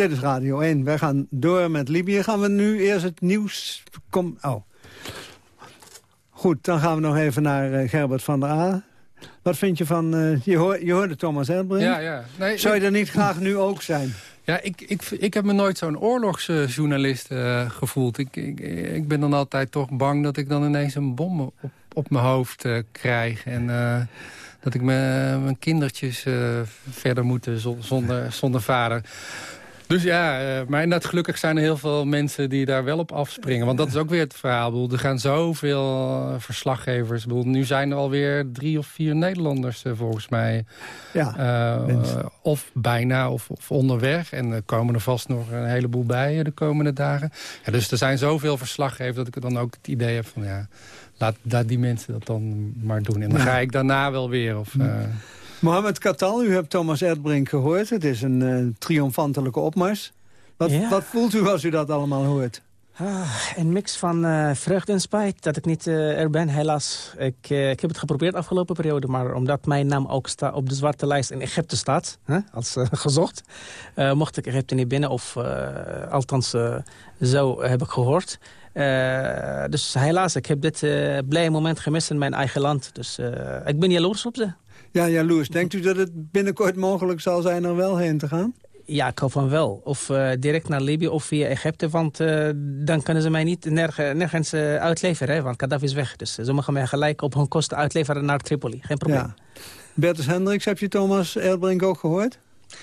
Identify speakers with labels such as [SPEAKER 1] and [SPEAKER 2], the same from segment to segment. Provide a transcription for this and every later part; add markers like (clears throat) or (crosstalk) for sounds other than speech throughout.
[SPEAKER 1] Dit is Radio 1. Wij gaan door met Libië. Gaan we nu eerst het nieuws... Kom, oh. Goed, dan gaan we nog even naar uh, Gerbert van der A. Wat vind je van... Uh, je, hoor, je hoorde Thomas Elbrink.
[SPEAKER 2] Ja, ja. Nee,
[SPEAKER 1] Zou je er niet graag nu ook zijn?
[SPEAKER 2] Ja, ik, ik, ik heb me nooit zo'n oorlogsjournalist uh, gevoeld. Ik, ik, ik ben dan altijd toch bang dat ik dan ineens een bom op, op mijn hoofd krijg. En dat ik mijn, mijn kindertjes verder moeten zonder, zonder vader. Dus ja, uh, maar inderdaad, gelukkig zijn er heel veel mensen die daar wel op afspringen. Want dat is ook weer het verhaal. Bedoel, er gaan zoveel uh, verslaggevers. Bedoel, nu zijn er alweer drie of vier Nederlanders uh, volgens mij. Ja, of bijna of, of, onderweg. En er komen er vast nog een heleboel bij de komende dagen. Ja, dus er zijn zoveel verslaggevers dat ik dan ook het idee heb van... ja, laat, laat die mensen dat dan maar doen. En dan ga ik daarna wel weer. Of,
[SPEAKER 1] Mohamed Katal, u hebt Thomas Erdbrink gehoord. Het is een uh, triomfantelijke opmars. Wat, ja. wat, voelt u als u dat allemaal hoort?
[SPEAKER 3] Ah, een mix van uh, vreugde en spijt dat ik niet uh, er ben, helaas. Ik, ik heb het geprobeerd afgelopen periode, maar omdat mijn naam ook sta op de zwarte lijst in Egypte staat, hè, als gezocht, mocht ik Egypte niet binnen, of althans zo heb ik gehoord. dus helaas, ik heb dit blije moment gemist in mijn eigen land. Dus ik ben jaloers op ze.
[SPEAKER 1] Ja, jaloers. Denkt u dat het binnenkort mogelijk zal zijn er wel heen te gaan?
[SPEAKER 3] Ja, ik hoop van wel. Of uh, direct naar Libië of via Egypte. Want uh, dan kunnen ze mij niet nergens, nergens uh, uitleveren. Hè, want Gaddafi is weg. Dus ze mogen mij gelijk op hun kosten uitleveren naar Tripoli. Geen probleem. Ja.
[SPEAKER 1] Bertus Hendricks, heb je Thomas Erdbrink ook gehoord?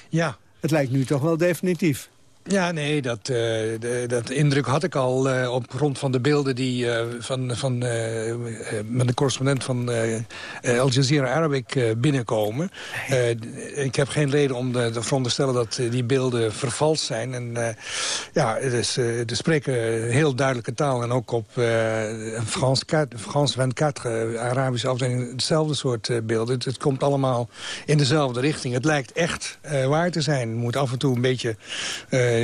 [SPEAKER 4] Ja.
[SPEAKER 1] Het lijkt nu toch wel definitief.
[SPEAKER 4] Ja, nee, dat, uh, de, dat indruk had ik al uh, op grond van de beelden die uh, van, van met de correspondent van Al Jazeera Arabic binnenkomen. ik heb geen reden om te veronderstellen dat die beelden vervals zijn. En ja, dus, ze spreken heel duidelijke taal en ook op Frans, Frans 24, Arabische afdeling, hetzelfde soort beelden. Het, het, komt allemaal in dezelfde richting. Het lijkt echt waar te zijn. Moet af en toe een beetje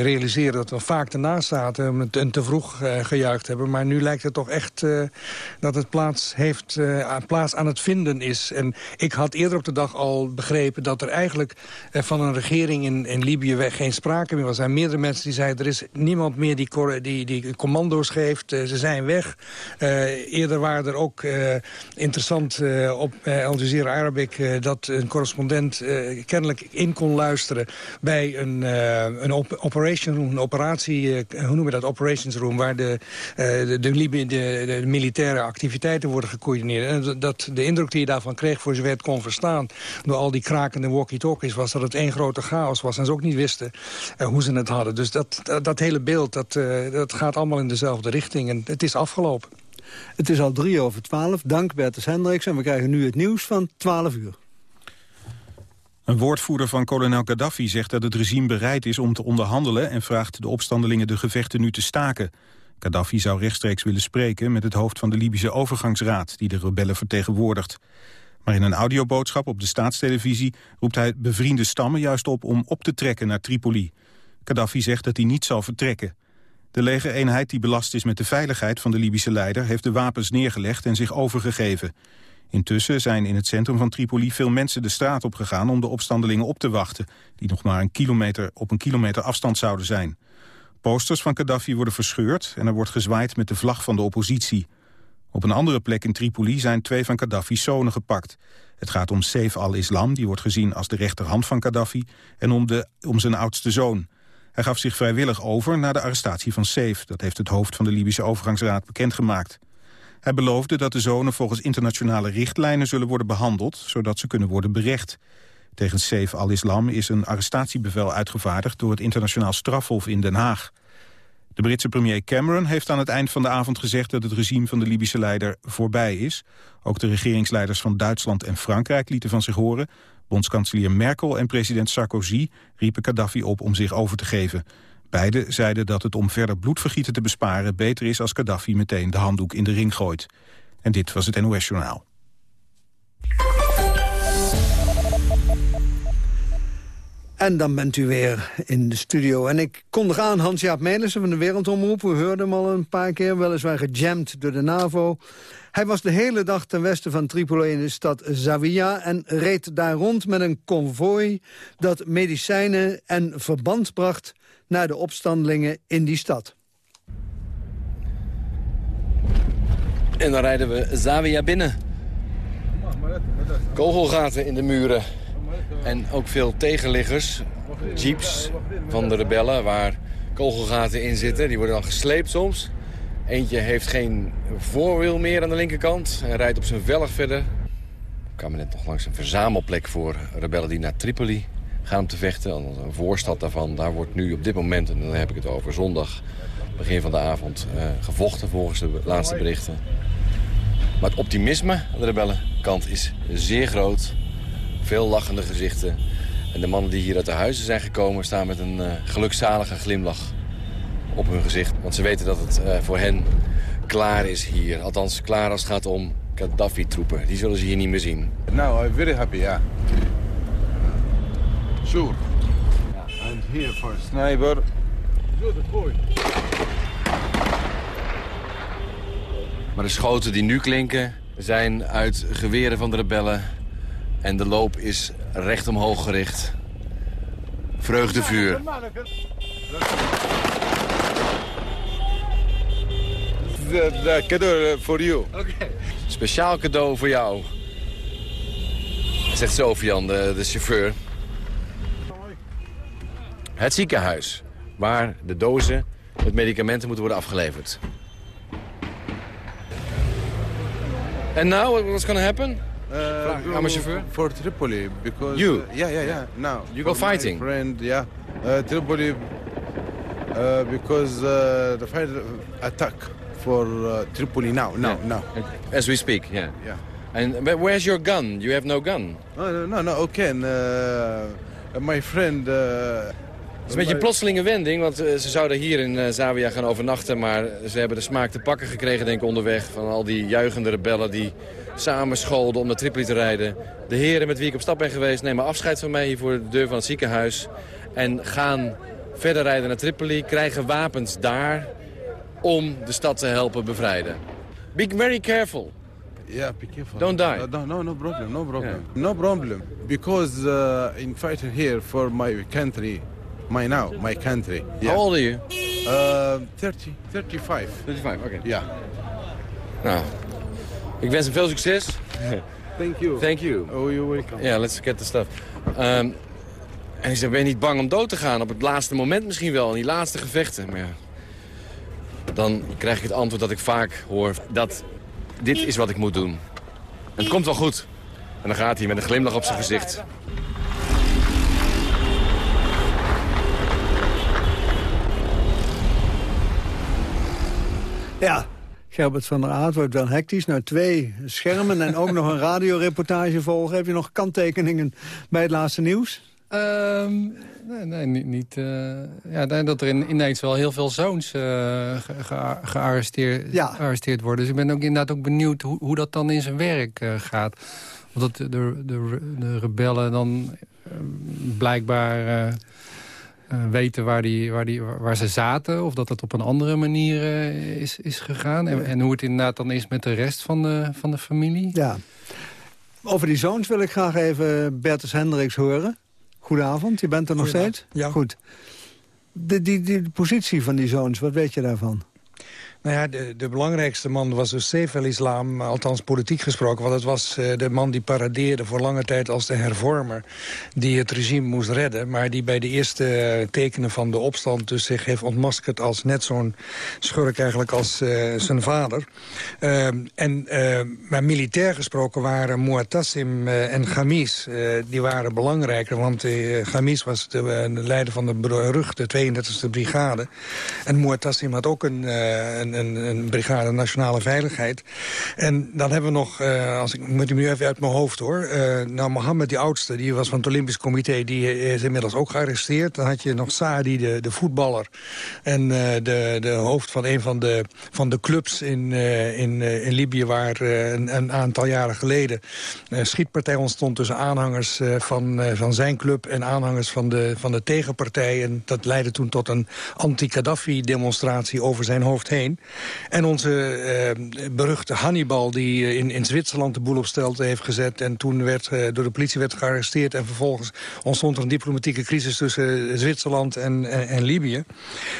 [SPEAKER 4] realiseren dat we vaak ernaast zaten... en te vroeg uh, gejuicht hebben. Maar nu lijkt het toch echt uh, dat het plaats, heeft, plaats aan het vinden is. En ik had eerder op de dag al begrepen... dat er eigenlijk van een regering in, in Libië geen sprake meer was. Er zijn meerdere mensen die zeiden... er is niemand meer die, die, die commando's geeft. ze zijn weg. eerder waren er ook interessant op Al Jazeera Arabic... dat een correspondent kennelijk in kon luisteren... bij een, een op operation een operatie, uh, hoe noemen we dat, operations room... waar de, uh, de, de, militaire activiteiten worden gecoördineerd. En dat, de indruk die je daarvan kreeg, voor zover het kon verstaan... door al die krakende walkie-talkies, was dat het één grote chaos was... en ze ook niet wisten uh, hoe ze het hadden. Dus dat, dat, hele beeld, dat, dat gaat allemaal in dezelfde richting. En het is afgelopen.
[SPEAKER 1] Het is al drie over twaalf. Dank Bertus Hendricks. En we krijgen nu het nieuws van twaalf uur.
[SPEAKER 5] Een woordvoerder van kolonel Gaddafi zegt dat het regime bereid is om te onderhandelen... en vraagt de opstandelingen de gevechten nu te staken. Gaddafi zou rechtstreeks willen spreken met het hoofd van de Libische overgangsraad... die de rebellen vertegenwoordigt. Maar in een audioboodschap op de staatstelevisie roept hij bevriende stammen juist op om op te trekken naar Tripoli. Gaddafi zegt dat hij niet zal vertrekken. De legereenheid die belast is met de veiligheid van de Libische leider... heeft de wapens neergelegd en zich overgegeven. Intussen zijn in het centrum van Tripoli veel mensen de straat op gegaan om de opstandelingen op te wachten, die nog maar een kilometer op een kilometer afstand zouden zijn. Posters van Gaddafi worden verscheurd en er wordt gezwaaid met de vlag van de oppositie. Op een andere plek in Tripoli zijn twee van Gaddafi's zonen gepakt. Het gaat om Saif al-Islam, die wordt gezien als de rechterhand van Gaddafi... en om, de, om zijn oudste zoon. Hij gaf zich vrijwillig over na de arrestatie van Saif. Dat heeft het hoofd van de Libische overgangsraad bekendgemaakt. Hij beloofde dat de zonen volgens internationale richtlijnen zullen worden behandeld, zodat ze kunnen worden berecht. Tegen Saif al-Islam is een arrestatiebevel uitgevaardigd door het internationaal strafhof in Den Haag. De Britse premier Cameron heeft aan het eind van de avond gezegd dat het regime van de Libische leider voorbij is. Ook de regeringsleiders van Duitsland en Frankrijk lieten van zich horen. Bondskanselier Merkel en president Sarkozy riepen Gaddafi op om zich over te geven. Beiden zeiden dat het om verder bloedvergieten te besparen... beter is als Gaddafi meteen de handdoek in de ring gooit. En dit was het NOS-journaal.
[SPEAKER 1] En dan bent u weer in de studio. En ik kondig aan Hans-Jaap Melissen van de Wereldomroep. We hoorden hem al een paar keer, weliswaar gejamd door de NAVO. Hij was de hele dag ten westen van Tripoli in de stad Zawiya... en reed daar rond met een konvooi dat medicijnen en verband bracht... naar de opstandelingen in die stad.
[SPEAKER 6] En dan rijden we Zawiya binnen. Kogelgaten in de muren. En ook veel tegenliggers, jeeps van de rebellen waar kogelgaten in zitten. Die worden dan gesleept soms. Eentje heeft geen voorwiel meer aan de linkerkant en rijdt op zijn velg verder. We kwamen net nog langs een verzamelplek voor rebellen die naar Tripoli gaan om te vechten. Een voorstad daarvan, daar wordt nu op dit moment, en dan heb ik het over zondag, begin van de avond, eh, gevochten volgens de laatste berichten. Maar het optimisme aan de rebellenkant is zeer groot. Veel lachende gezichten. En de mannen die hier uit de huizen zijn gekomen... staan met een uh, gelukzalige glimlach op hun gezicht. Want ze weten dat het uh, voor hen klaar is hier. Althans, klaar als het gaat om Gaddafi-troepen. Die zullen ze hier niet meer zien.
[SPEAKER 7] Nou, I'm very happy, yeah. Sure. Yeah, and here for sniper.
[SPEAKER 6] Maar de schoten die nu klinken zijn uit geweren van de rebellen. En de loop is recht omhoog gericht. Vreugdevuur.
[SPEAKER 7] The, cadeau you.
[SPEAKER 6] Okay. Speciaal cadeau voor jou. Zegt Sofian, de, de chauffeur. Het ziekenhuis, waar de dozen met medicamenten moeten worden afgeleverd. And now, what's to happen?
[SPEAKER 7] Uh,
[SPEAKER 6] I'm a chauffeur.
[SPEAKER 7] For Tripoli, because...
[SPEAKER 6] You?
[SPEAKER 7] Uh, yeah, yeah, yeah, now.
[SPEAKER 6] You go fighting?
[SPEAKER 7] Friend, yeah. Uh, Tripoli, uh, because uh, the fight attack for uh, Tripoli now, now,
[SPEAKER 6] Yeah.
[SPEAKER 7] now.
[SPEAKER 6] As we speak, yeah.
[SPEAKER 7] Yeah.
[SPEAKER 6] And where's your gun? You have no gun.
[SPEAKER 7] No, no, no, no okay. And, uh, my friend... Uh,
[SPEAKER 6] Het is een beetje een plotselinge wending, want eh, ze zouden hier in uh, Zawiya gaan overnachten. Maar ze hebben de smaak te pakken gekregen, denk ik, onderweg. Van al die juichende rebellen die samen scholden om naar Tripoli te rijden. De heren met wie ik op stap ben geweest nemen afscheid van mij hier voor de deur van het ziekenhuis. En gaan verder rijden naar Tripoli, krijgen wapens daar om de stad te helpen bevrijden. Be very careful.
[SPEAKER 7] Yeah, be careful.
[SPEAKER 6] Don't die.
[SPEAKER 7] Uh, no, no, no problem, no problem. No problem. Because uh, in fighting here for my country, my now, my country.
[SPEAKER 6] How old are you?
[SPEAKER 7] Uh, 30, 35.
[SPEAKER 6] 35, oké.
[SPEAKER 7] Yeah.
[SPEAKER 6] Nou, ik wens hem veel succes.
[SPEAKER 7] Thank you.
[SPEAKER 6] Thank you.
[SPEAKER 7] Oh, you're welcome.
[SPEAKER 6] Ja, let's get the stuff. Ehm, en ik zei, ben je niet bang om dood te gaan? Op het laatste moment misschien wel, in die laatste gevechten. Maar ja, dan krijg ik het antwoord dat ik vaak hoor... dat dit is wat ik moet doen. Het komt wel goed. En dan gaat hij met een glimlach op zijn gezicht.
[SPEAKER 1] Ja, Gerbert van der Aard wordt wel hectisch. Nou, twee schermen en ook nog een radioreportage volgen. Heb je nog kanttekeningen bij het laatste nieuws?
[SPEAKER 2] Ehm, nee, nee, niet. niet eh, ja, dat er in, ineens wel heel veel zoons eh, ge- ge- gearresteerd,
[SPEAKER 1] Ja.
[SPEAKER 2] gearresteerd worden. Dus ik ben ook inderdaad ook benieuwd hoe, hoe dat dan in zijn werk eh, gaat. Of dat de, de, de, de rebellen dan blijkbaar weten waar, die, waar, die, waar ze zaten. Of dat het op een andere manier eh, is, is gegaan. En, en hoe het inderdaad dan is met de rest van de, van de familie.
[SPEAKER 1] Ja. Over die zoons wil ik graag even Bertus Hendricks horen. Goedenavond, je bent er nog steeds?
[SPEAKER 4] ja.
[SPEAKER 1] Goed. De, die, die, de positie van die zoons, wat weet je daarvan?
[SPEAKER 4] Nou ja, de, de belangrijkste man was dus Saif el-Islam, althans politiek gesproken. Want het was eh, de man die paradeerde voor lange tijd als de hervormer... die het regime moest redden, maar die bij de eerste eh, tekenen van de opstand... dus zich heeft ontmaskerd als net zo'n schurk eigenlijk als eh, zijn vader. Ehm, en, maar militair gesproken waren Muatassim en Gamis, die waren belangrijker. Want Gamis was de, de leider van de beruchte 32e brigade. En Muatassim had ook een, een, een, een, brigade nationale veiligheid. En dan hebben we nog, uh, als ik moet hem nu even uit mijn hoofd hoor... Uh, nou, Mohammed, die oudste, die was van het Olympisch Comité... die is inmiddels ook gearresteerd. Dan had je nog Saadi, de, de voetballer... en uh, de, de hoofd van een van de, van de clubs in, in, in Libië... waar een, een, aantal jaren geleden een schietpartij ontstond... tussen aanhangers van, van zijn club en aanhangers van de, van de tegenpartij. En dat leidde toen tot een anti-Kaddafi-demonstratie over zijn hoofd heen. En onze uh, beruchte Hannibal, die eh, in, in Zwitserland de boel op stelte heeft gezet... en toen werd, uh, door de politie werd gearresteerd... en vervolgens ontstond er een diplomatieke crisis tussen Zwitserland en, en, Libië.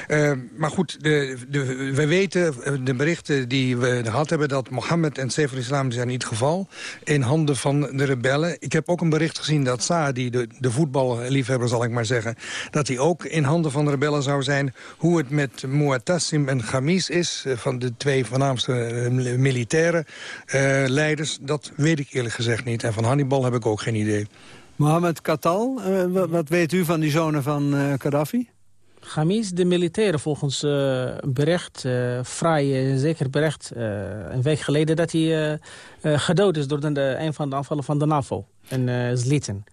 [SPEAKER 4] Uh, maar goed, de, de, we weten, de berichten die we gehad hebben... dat Mohammed en Sefer Islam zijn in ieder geval in handen van de rebellen. Ik heb ook een bericht gezien dat Saadi, de, de voetballiefhebber zal ik maar zeggen... dat hij ook in handen van de rebellen zou zijn. Hoe het met Muatassim en Gamis is, eh, van de twee voornaamste eh, militaire uh, leiders... dat weet ik eerlijk gezegd niet. En van Hannibal heb ik ook geen idee.
[SPEAKER 1] Mohammed Katal, uh, wat weet u van die zonen van uh, Gaddafi?
[SPEAKER 3] Gamis, de militairen volgens uh, bericht, uh, vrij zeker bericht, een week geleden... dat hij gedood is door de, een van de aanvallen van de NAVO in Zliten.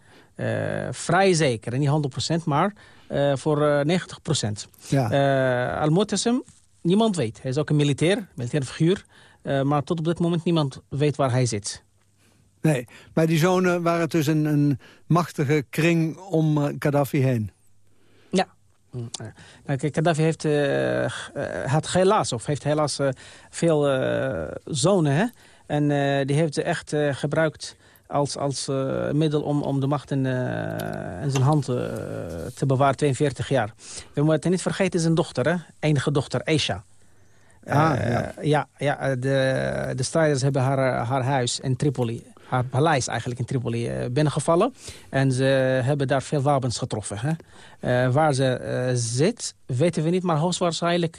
[SPEAKER 3] vrij zeker, niet 100%, maar voor 90%. Ja. Al-Mutassim, niemand weet. Hij is ook een militair, militair figuur. maar tot op dit moment niemand weet waar hij zit.
[SPEAKER 1] Nee, bij die zonen waren het dus een, een machtige kring om Gaddafi heen.
[SPEAKER 3] Ja, nou, Gaddafi heeft, uh, had helaas, of heeft helaas uh, veel zonen. Hè? En die heeft ze echt gebruikt als, als middel om, om de macht in, in zijn hand te bewaren, 42 jaar. We moeten niet vergeten zijn dochter, hè? enige dochter, Aisha. Ah, ja. ja, ja de, de strijders hebben haar, haar huis in Tripoli haar paleis eigenlijk in Tripoli binnengevallen. En ze hebben daar veel wapens getroffen. Hè? Waar ze zit, weten we niet, maar hoogstwaarschijnlijk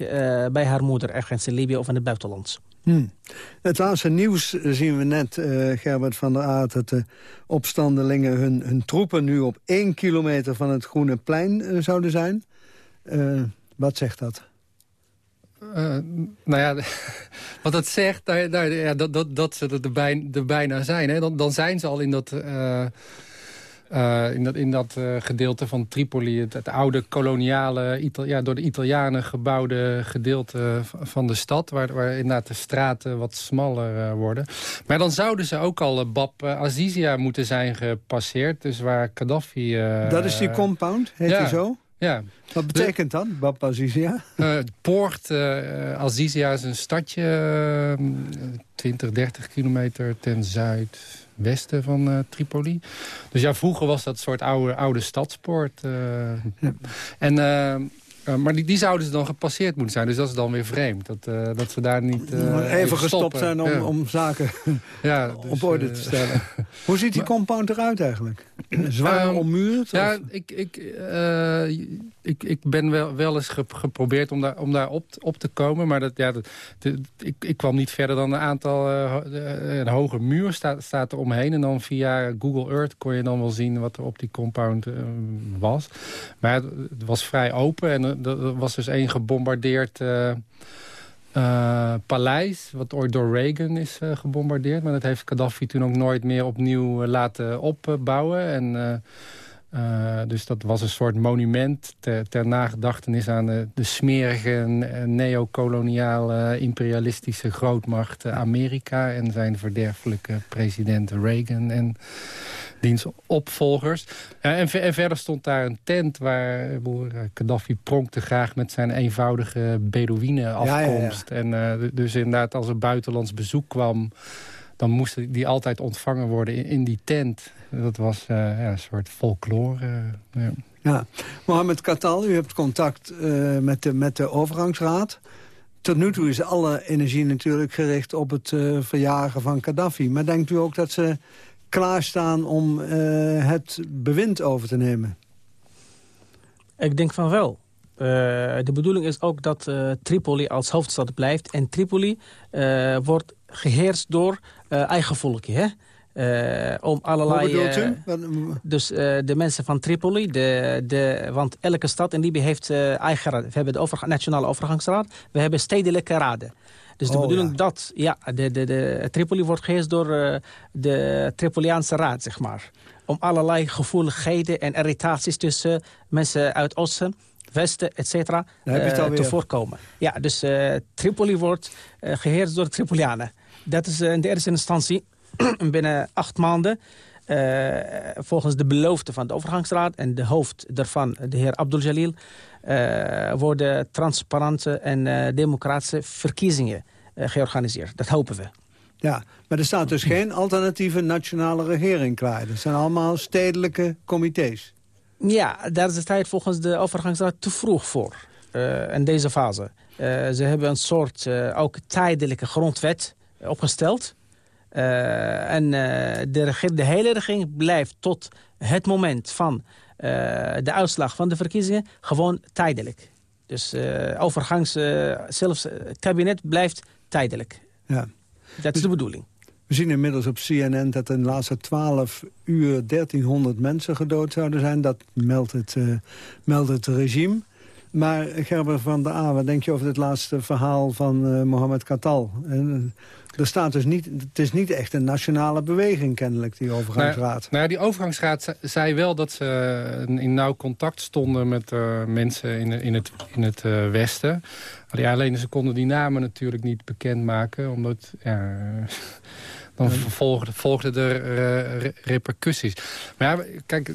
[SPEAKER 3] bij haar moeder, ergens in Libië of in het buitenland.
[SPEAKER 1] Hmm. Het laatste nieuws zien we net, Gerbert van der Aert... dat de opstandelingen hun, hun troepen nu op één kilometer van het Groene Plein zouden zijn. wat zegt dat?
[SPEAKER 2] Uh, nou ja, (laughs) wat dat zegt, ja, dat, dat, dat ze er, bijna, er bijna zijn. Hè? Dan, dan zijn ze al in dat, uh, uh, in dat, in dat gedeelte van Tripoli... het, het oude koloniale, ja, door de Italianen gebouwde gedeelte van de stad... waar, waar inderdaad de straten wat smaller worden. Maar dan zouden ze ook al Bab Azizia moeten zijn gepasseerd. Dus waar Gaddafi...
[SPEAKER 1] dat is die compound, heet ja. die zo?
[SPEAKER 2] Ja.
[SPEAKER 1] Wat betekent dan, Bab Azizia?
[SPEAKER 2] Uh, Poort uh, Azizia is een stadje, uh, 20, 30 kilometer ten zuidwesten van uh, Tripoli. Dus ja, vroeger was dat een soort oude, oude stadspoort. Ja. En uh, maar die, die zouden ze dan gepasseerd moeten zijn. Dus dat is dan weer vreemd. Dat, uh, dat ze daar niet uh,
[SPEAKER 1] Even gestopt zijn om, ja. om zaken (laughs) ja, dus, op orde te stellen. (laughs) Hoe ziet die compound eruit eigenlijk? (clears throat) Zwaar um, ommuurd?
[SPEAKER 2] Ja, ik, ik, ik, ik ben wel, wel eens geprobeerd om daar, om daar op, op te komen. Maar dat, ja, dat, ik, ik kwam niet verder dan een aantal... een hoge muur staat, staat er omheen. En dan via Google Earth kon je dan wel zien wat er op die compound was. Maar het, het was vrij open en er was dus één gebombardeerd uh, uh, paleis... wat ooit door Reagan is gebombardeerd. Maar dat heeft Gaddafi toen ook nooit meer opnieuw laten opbouwen. En... Uh, dus dat was een soort monument ter, ter nagedachtenis aan de, de smerige neocoloniale imperialistische grootmacht Amerika en zijn verderfelijke president Reagan. En diens opvolgers. En, en, verder stond daar een tent waar Gaddafi pronkte graag met zijn eenvoudige Bedouinen afkomst. Ja, ja, en uh, dus inderdaad als er buitenlands bezoek kwam dan moest die altijd ontvangen worden in, in die tent. Dat was uh, ja, een soort folklore. Uh, ja.
[SPEAKER 1] ja. Mohamed Katal, u hebt contact uh, met, de, met de overgangsraad. Tot nu toe is alle energie natuurlijk gericht op het verjagen van Gaddafi. Maar denkt u ook dat ze klaarstaan om uh, het bewind over te nemen?
[SPEAKER 3] Ik denk van wel. Uh, de bedoeling is ook dat uh, Tripoli als hoofdstad blijft. En Tripoli wordt geheerst door eigen volkje. Hè? om allerlei...
[SPEAKER 1] Hoe bedoelt
[SPEAKER 3] u? dus de mensen van Tripoli, de, de, want elke stad in Libië heeft eigen raad. We hebben de Nationale Overgangsraad, we hebben stedelijke raden. Dus de oh, bedoeling dat ja, de, de, de, Tripoli wordt geheerst door de Tripoliaanse raad, zeg maar. Om allerlei gevoeligheden en irritaties tussen mensen uit Oosten Westen, et cetera, uh, te voorkomen. Ja, dus uh, Tripoli wordt uh, geheerd door de Tripolianen. Dat is in de eerste instantie (clears throat) binnen acht maanden... volgens de belofte van de overgangsraad en de hoofd daarvan, de heer Abdul Jalil... worden transparante en democratische verkiezingen georganiseerd. Dat hopen we.
[SPEAKER 1] Ja, maar er staat dus geen alternatieve nationale regering klaar. Dat zijn allemaal stedelijke comité's.
[SPEAKER 3] Ja, daar is de tijd volgens de overgangsraad te vroeg voor. In deze fase. Ze hebben een soort ook tijdelijke grondwet opgesteld. en de, de, hele regering blijft tot het moment van de uitslag van de verkiezingen gewoon tijdelijk. Dus overgangs, zelfs het kabinet blijft tijdelijk. Ja. Dat is de bedoeling.
[SPEAKER 1] We zien inmiddels op CNN dat in de laatste 12 uur 1300 mensen gedood zouden zijn. Dat meldt het, uh, meldt het regime. Maar Gerber van der A, wat denk je over het laatste verhaal van uh, Mohammed Katal? En, er staat dus niet, het is niet echt een nationale beweging kennelijk, die overgangsraad. Nou,
[SPEAKER 2] nou die overgangsraad zei wel dat ze in nauw contact stonden met uh, mensen in, in het, in het uh, Westen. Alleen ze konden die namen natuurlijk niet bekendmaken, omdat... Ja, (laughs) dan volgden volgde er repercussies. Maar ja, kijk,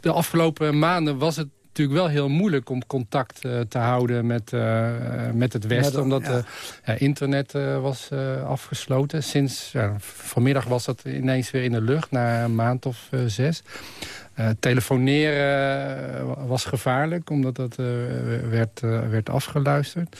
[SPEAKER 2] de afgelopen maanden was het natuurlijk wel heel moeilijk om contact uh, te houden met, uh, met het Westen. omdat ja. internet uh, was afgesloten. Sinds vanmiddag was dat ineens weer in de lucht, na een maand of zes. telefoneren was gevaarlijk, omdat dat werd, werd afgeluisterd.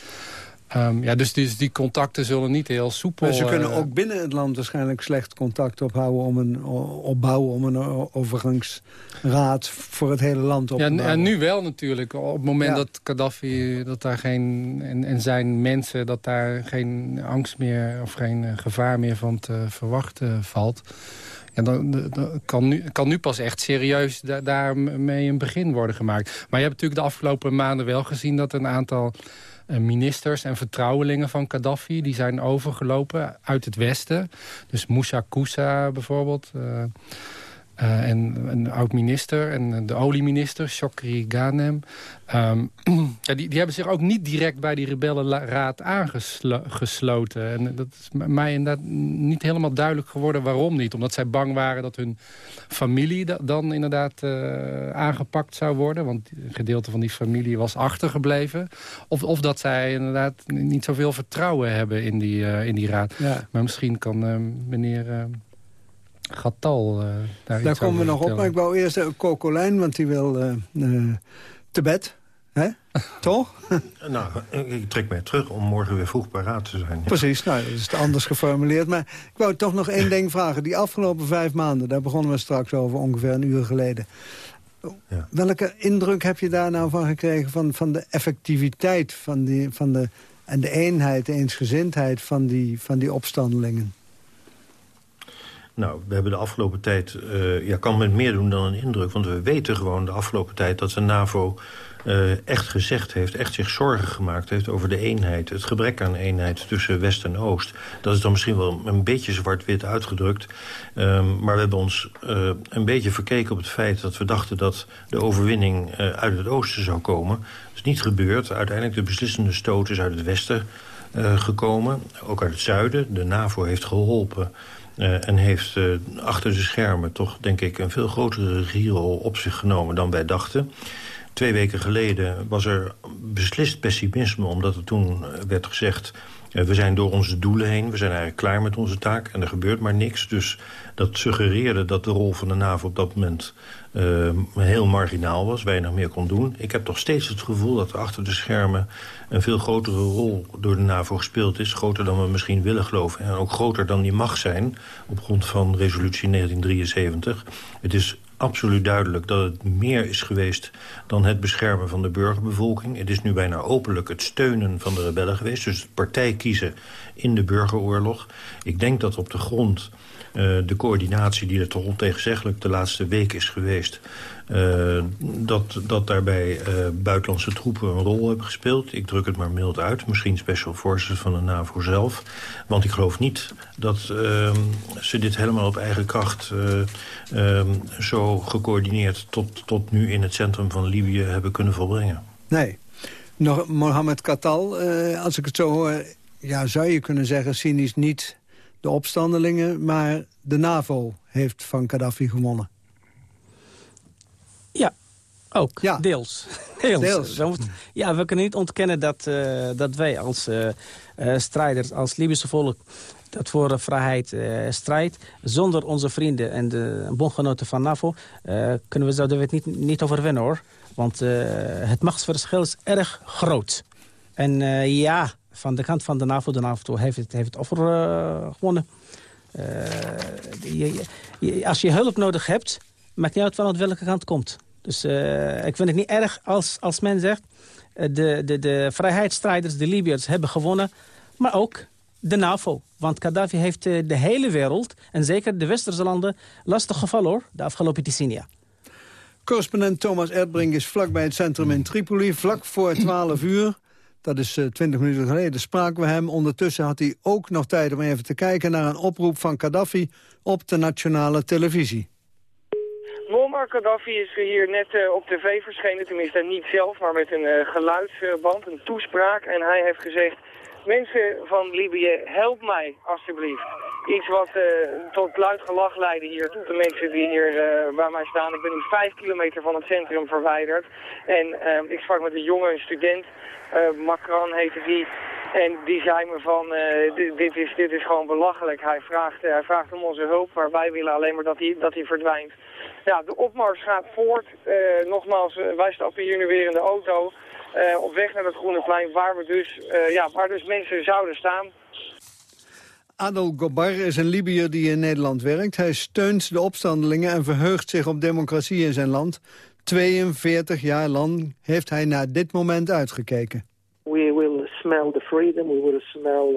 [SPEAKER 2] Um, ja, dus, dus, die contacten zullen niet heel soepel...
[SPEAKER 1] Maar ze kunnen ook binnen het land waarschijnlijk slecht contact ophouden om een, opbouwen... om een overgangsraad voor het hele land op te
[SPEAKER 2] ja, En nu wel natuurlijk. Op het moment dat Gaddafi dat daar geen, en, en, zijn mensen... dat daar geen angst meer of geen eh, gevaar meer van te verwachten valt... Ja, dan, dan, kan, nu, kan nu pas echt serieus da daarmee een begin worden gemaakt. Maar je hebt natuurlijk de afgelopen maanden wel gezien... dat een aantal eh, ministers en vertrouwelingen van Gaddafi... die zijn overgelopen uit het westen. Dus Moussa Koussa bijvoorbeeld... Uh, uh, en een oud-minister en de olieminister, Shokri Ghanem. Um, (clears throat) ja, die, die hebben zich ook niet direct bij die rebellenraad aangesloten. En dat is mij inderdaad niet helemaal duidelijk geworden waarom niet. Omdat zij bang waren dat hun familie dan inderdaad uh, aangepakt zou worden. Want een gedeelte van die familie was achtergebleven. Of, of dat zij inderdaad niet zoveel vertrouwen hebben in die, uh, in die raad. Ja. Maar misschien kan meneer... Gatal uh,
[SPEAKER 1] daar, daar komen we nog op, maar ik wou eerst uh, Kokolijn, want die wil uh, te bed. Hè? (laughs) Toch?
[SPEAKER 8] nou, ik trek mij terug om morgen weer vroeg paraat te zijn.
[SPEAKER 1] Precies, nou, dat is anders geformuleerd. Maar ik wou toch nog één ding vragen. Die afgelopen vijf maanden, daar begonnen we straks over ongeveer een uur geleden. Ja. Welke indruk heb je daar nou van gekregen van, van de effectiviteit van die, van de, en de eenheid, de eensgezindheid van die, van die opstandelingen?
[SPEAKER 8] Nou, we hebben de afgelopen tijd... Uh, ja, kan met meer doen dan een indruk. Want we weten gewoon de afgelopen tijd dat de NAVO uh, echt gezegd heeft... echt zich zorgen gemaakt heeft over de eenheid. Het gebrek aan eenheid tussen West en Oost. Dat is dan misschien wel een beetje zwart-wit uitgedrukt. Um, maar we hebben ons uh, een beetje verkeken op het feit... dat we dachten dat de overwinning uit het oosten zou komen. Dat is niet gebeurd. Uiteindelijk de beslissende stoot is uit het westen gekomen. Ook uit het zuiden. De NAVO heeft geholpen... Uh, en heeft uh, achter de schermen toch, denk ik, een veel grotere regierol op zich genomen dan wij dachten. Twee weken geleden was er beslist pessimisme, omdat er toen eh, werd gezegd... we zijn door onze doelen heen, we zijn eigenlijk klaar met onze taak... en er gebeurt maar niks. Dus dat suggereerde dat de rol van de NAVO op dat moment uh, heel marginaal was, weinig meer kon doen. Ik heb toch steeds het gevoel dat er achter de schermen een veel grotere rol door de NAVO gespeeld is. Groter dan we misschien willen geloven. En ook groter dan die mag zijn op grond van resolutie 1973. Het is absoluut duidelijk dat het meer is geweest dan het beschermen van de burgerbevolking. Het is nu bijna openlijk het steunen van de rebellen geweest. Dus het partij kiezen in de burgeroorlog. Ik denk dat op de grond de coördinatie die er toch ontegenzeggelijk de laatste week is geweest... Uh, dat, dat daarbij uh, buitenlandse troepen een rol hebben gespeeld. Ik druk het maar mild uit. Misschien special forces van de NAVO zelf. Want ik geloof niet dat uh, ze dit helemaal op eigen kracht... Ehm, zo gecoördineerd tot, tot nu in het centrum van Libië hebben kunnen volbrengen.
[SPEAKER 1] Nee. Nog Mohammed Katal, eh, als ik het zo hoor... Ja, zou je kunnen zeggen, cynisch niet de opstandelingen... maar de NAVO heeft van Gaddafi gewonnen.
[SPEAKER 3] Ja, ook. Ja. Deels. (laughs) Deels. Ja, we kunnen niet ontkennen dat, uh, dat wij als uh, uh, strijders, als Libische volk... dat voor vrijheid strijdt. Zonder onze vrienden en de bondgenoten van NAVO... kunnen we, zouden we het niet, niet overwinnen, hoor. Want het machtsverschil is erg groot. En ja, van de kant van de NAVO, de NAVO heeft het, heeft het offer gewonnen. Je, je, als je hulp nodig hebt, maakt niet uit van welke kant komt. Dus uh, ik vind het niet erg als, als men zegt... De, de, de vrijheidsstrijders, de Libiërs, hebben gewonnen. Maar ook de NAVO. Want Gaddafi heeft de hele wereld, en zeker de westerse landen... lastig gevallen hoor, de afgelopen decennia.
[SPEAKER 1] Correspondent Thomas Erdbrink is vlakbij het centrum in Tripoli. Vlak voor 12 uur, dat is 20 minuten geleden, spraken we hem. Ondertussen had hij ook nog tijd om even te kijken... naar een oproep van Gaddafi op de nationale televisie.
[SPEAKER 9] Muammar Gaddafi is hier net uh, op tv verschenen, tenminste niet zelf, maar met een uh, geluidsband, een toespraak. En hij heeft gezegd, mensen van Libië, help mij alsjeblieft. Iets wat uh, tot luid gelach leidde hier, tot de mensen die hier bij mij staan. Ik ben nu vijf kilometer van het centrum verwijderd. En ik sprak met een jonge student, Macron heette die. En die zei me van, dit, is, gewoon belachelijk. Hij vraagt, hij vraagt om onze hulp, maar wij willen alleen maar dat hij, dat hij verdwijnt. Ja, de opmars gaat voort. Uh, nogmaals, wij stappen hier nu weer in de auto. Op weg naar het Groene Plein, waar, we dus, ja, waar dus mensen zouden staan.
[SPEAKER 1] Adel Gobar is een Libiër die in Nederland werkt. Hij steunt de opstandelingen en verheugt zich op democratie in zijn land. 42 jaar lang heeft hij naar dit moment uitgekeken.
[SPEAKER 10] We will smell the freedom, we will smell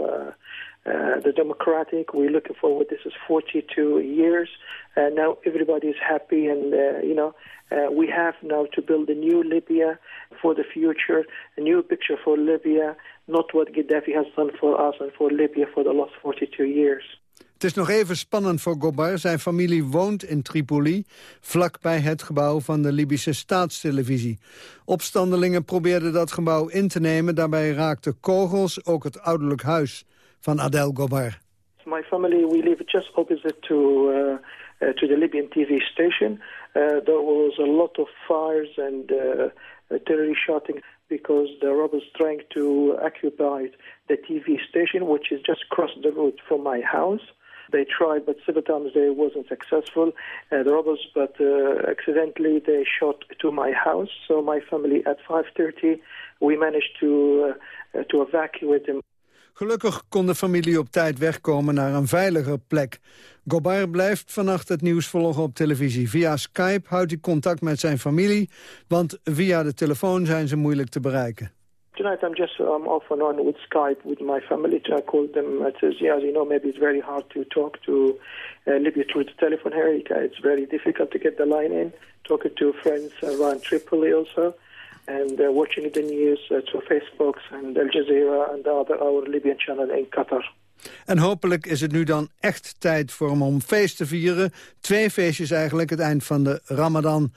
[SPEAKER 10] uh, the democratic. We're looking forward. This is 42 years. Uh, now everybody is happy, and uh, you know uh, we have now to build a new Libya for the future, a new picture for Libya, not what Gaddafi has done for us and for Libya for the last 42 years.
[SPEAKER 1] Het is nog even spannend voor Gobar. Zijn familie woont in Tripoli, vlakbij het gebouw van de Libische staatstelevisie. Opstandelingen probeerden dat gebouw in te nemen. Daarbij raakten kogels ook het ouderlijk huis van Adel Gobar.
[SPEAKER 10] My family, we live just opposite to, uh, uh, to the Libyan TV station. Uh, there was a lot of fires and uh, terrorist shooting because the robbers trying to occupy the TV station, which is just across the road from my house. They tried, but several times they wasn't successful. Uh, the robbers, but uh, accidentally they shot to my house. So my family at 5:30, we managed to uh, to evacuate them.
[SPEAKER 1] Gelukkig kon de familie op tijd wegkomen naar een veiliger plek. Gobar blijft vannacht het nieuws volgen op televisie. Via Skype houdt hij contact met zijn familie, want via de telefoon zijn ze moeilijk te bereiken.
[SPEAKER 10] Tonight I'm just um, off and on with Skype with my family. I call them. It is, yeah, as you know, maybe it's very hard to talk to uh, Libya through the telephone here. It's very difficult to get the line in. Talking to friends around Tripoli also. And uh, watching the news uh, through Facebook and Al Jazeera and the other our Libyan channel in Qatar.
[SPEAKER 1] En hopelijk is het nu dan echt tijd voor hem om feest te vieren. Twee feestjes eigenlijk, het eind van de Ramadan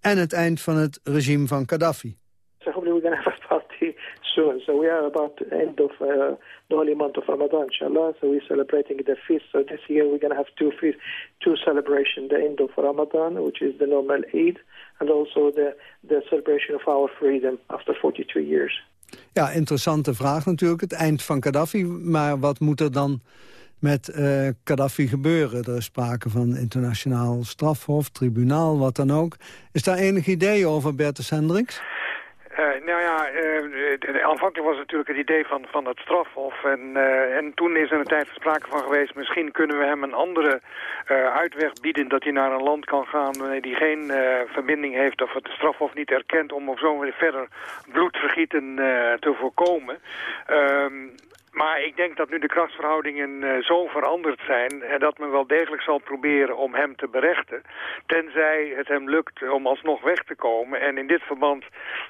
[SPEAKER 1] en het eind van het regime van Gaddafi.
[SPEAKER 10] So hopefully we're going (laughs) to have a party soon. So we are about the end of uh, the holy month of Ramadan, inshallah. So we're celebrating the feast. So this year we're going to have two feasts, two celebrations. The end of Ramadan, which is the normal Eid, and also the, the celebration of our freedom after 42 years.
[SPEAKER 1] Ja, interessante vraag natuurlijk, het eind van Gaddafi. Maar wat moet er dan met uh, Gaddafi gebeuren? Er is sprake van internationaal strafhof, tribunaal, wat dan ook. Is daar enig idee over, Bertus Hendricks?
[SPEAKER 11] Uh, nou ja, uh, aanvankelijk was het natuurlijk het idee van, van het strafhof. En, uh, en toen is er een tijd sprake van geweest... misschien kunnen we hem een andere uitweg bieden... dat hij naar een land kan gaan die geen verbinding heeft... of het strafhof niet erkent... om op zo'n verder bloedvergieten te voorkomen. Maar ik denk dat nu de krachtsverhoudingen uh, zo veranderd zijn... en dat men wel degelijk zal proberen om hem te berechten... tenzij het hem lukt om alsnog weg te komen. En in dit verband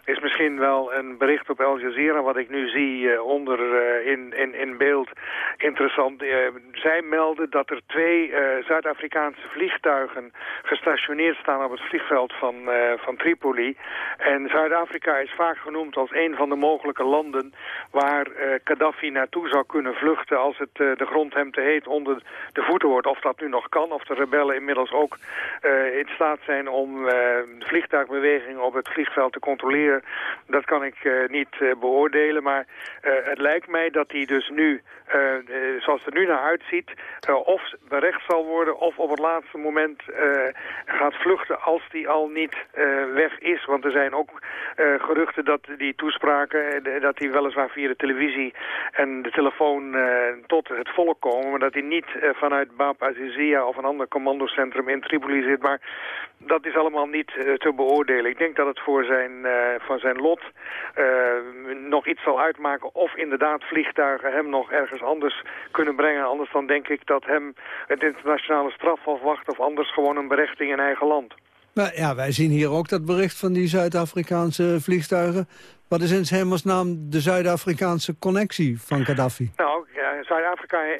[SPEAKER 11] is misschien wel een bericht op Al Jazeera... wat ik nu zie uh, onder in, in, in beeld interessant. zij melden dat er twee Zuid-Afrikaanse vliegtuigen... gestationeerd staan op het vliegveld van, van Tripoli. En Zuid-Afrika is vaak genoemd als een van de mogelijke landen... waar Gaddafi naartoe zou kunnen vluchten als het, uh, de grond hem te heet onder de voeten wordt. Of dat nu nog kan, of de rebellen inmiddels ook uh, in staat zijn om uh, vliegtuigbewegingen op het vliegveld te controleren. Dat kan ik niet beoordelen, maar het lijkt mij dat hij dus nu, zoals het er nu naar uitziet, of berecht zal worden of op het laatste moment gaat vluchten als die al niet weg is. Want er zijn ook geruchten dat die toespraken, dat hij weliswaar via de televisie en de telefoon uh, tot het volk komen... maar dat hij niet uh, vanuit Bab Azizia of een ander commandocentrum in Tripoli zit. Maar dat is allemaal niet uh, te beoordelen. Ik denk dat het voor zijn, van zijn lot nog iets zal uitmaken... of inderdaad vliegtuigen hem nog ergens anders kunnen brengen. Anders dan denk ik dat hem het internationale strafhof wacht... of anders gewoon een berechting in eigen land.
[SPEAKER 1] Nou ja, wij zien hier ook dat bericht van die Zuid-Afrikaanse vliegtuigen. Wat is in hemelsnaam de Zuid-Afrikaanse connectie van Gaddafi?
[SPEAKER 11] Nou, Zuid-Afrika uh,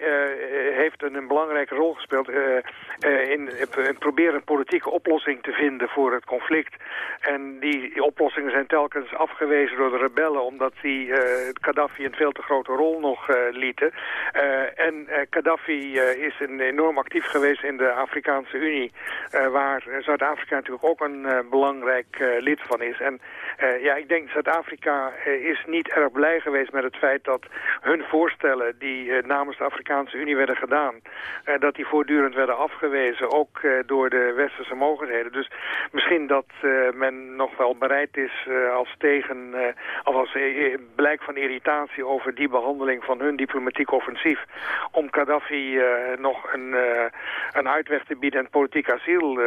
[SPEAKER 11] heeft een, een, belangrijke rol gespeeld uh, uh, in, in, proberen een politieke oplossing te vinden voor het conflict. En die oplossingen zijn telkens afgewezen door de rebellen, omdat die Gaddafi een veel te grote rol nog lieten. en Gaddafi is een, enorm actief geweest in de Afrikaanse Unie, waar Zuid-Afrika natuurlijk ook een belangrijk lid van is. En ja, ik denk Zuid-Afrika Eh, is niet erg blij geweest met het feit dat hun voorstellen die eh, namens de Afrikaanse Unie werden gedaan, eh, dat die voortdurend werden afgewezen, ook door de westerse mogelijkheden. Dus misschien dat men nog wel bereid is als tegen, of als blijk van irritatie over die behandeling van hun diplomatiek offensief, om Gaddafi nog een, een uitweg te bieden en politiek asiel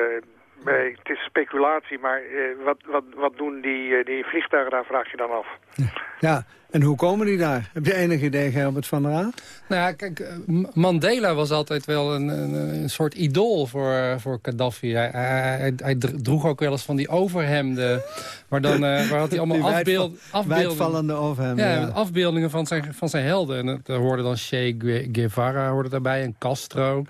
[SPEAKER 11] Nee, het is speculatie, maar uh, wat, wat, wat doen die, uh, die vliegtuigen daar, vraag je dan af.
[SPEAKER 1] Ja, en hoe komen die daar? Heb je enig idee, Gerbert van der Aan?
[SPEAKER 2] Nou ja, kijk, eh, Mandela was altijd wel een, een, een soort idool voor, voor Gaddafi. Hij, hij, hij, droeg ook wel eens van die overhemden. Maar dan waar had hij allemaal (laughs) afbeeld,
[SPEAKER 1] afbeeldingen. overhemden.
[SPEAKER 2] Ja, ja, afbeeldingen van zijn, van zijn helden. En daar hoorde dan Che Guevara hoorde daarbij en Castro.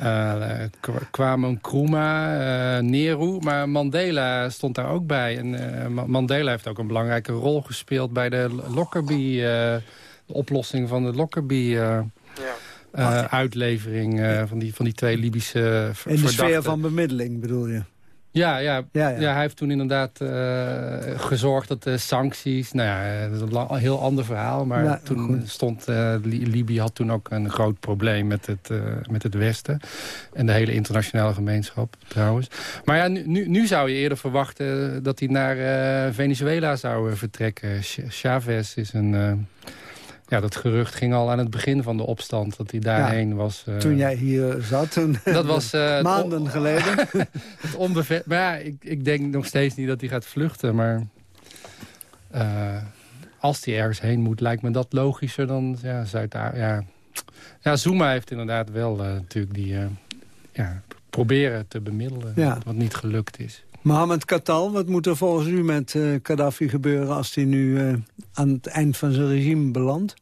[SPEAKER 2] Uh, Kwame Nkrumah, uh, Nehru, maar Mandela stond daar ook bij. En uh, Mandela heeft ook een belangrijke rol gespeeld bij de Lockerbie, de oplossing van de Lockerbie... Ja. uitlevering van, die, van die twee Libische
[SPEAKER 1] In de sfeer van bemiddeling bedoel je?
[SPEAKER 2] Ja, ja, ja, ja. hij heeft toen inderdaad uh, gezorgd dat de sancties... Nou ja, dat is een heel ander verhaal. Maar toen stond... Uh, Libië had toen ook een groot probleem met het, uh, met het Westen. En de hele internationale gemeenschap trouwens. Maar ja, nu, nu zou je eerder verwachten dat hij naar Venezuela zou vertrekken. Chavez is een ja, dat gerucht ging al aan het begin van de opstand dat hij daarheen was.
[SPEAKER 1] Uh, toen jij hier zat, toen,
[SPEAKER 2] dat was uh,
[SPEAKER 1] maanden geleden. (laughs)
[SPEAKER 2] het onbevet. Maar ja, ik, ik denk nog steeds niet dat hij gaat vluchten. Maar uh, als hij ergens heen moet, lijkt me dat logischer dan ja, zuid ja. ja, Zuma heeft inderdaad wel natuurlijk die ja, proberen te bemiddelen. Wat niet gelukt is.
[SPEAKER 1] Mohammed Katal, wat moet er volgens u met uh, Gaddafi gebeuren... als hij nu uh, aan het eind van zijn regime belandt?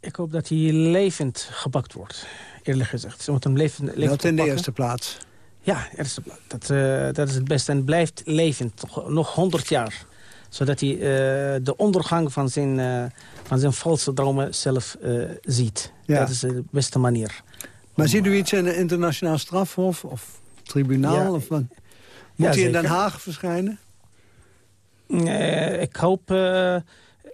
[SPEAKER 3] Ik hoop dat hij levend gebakt wordt, eerlijk gezegd. Ze moeten hem levend, levend
[SPEAKER 1] Dat in de eerste plaats?
[SPEAKER 3] Ja, eerste plaats. Dat, uh, dat is het beste. En blijft levend, nog honderd jaar. Zodat hij de ondergang van zijn, van zijn valse dromen zelf ziet. Ja. Dat is de beste manier.
[SPEAKER 1] Maar ziet u iets in de internationaal strafhof of tribunaal? Ja, of wat? Moet hij in Den Haag verschijnen?
[SPEAKER 3] ik hoop uh,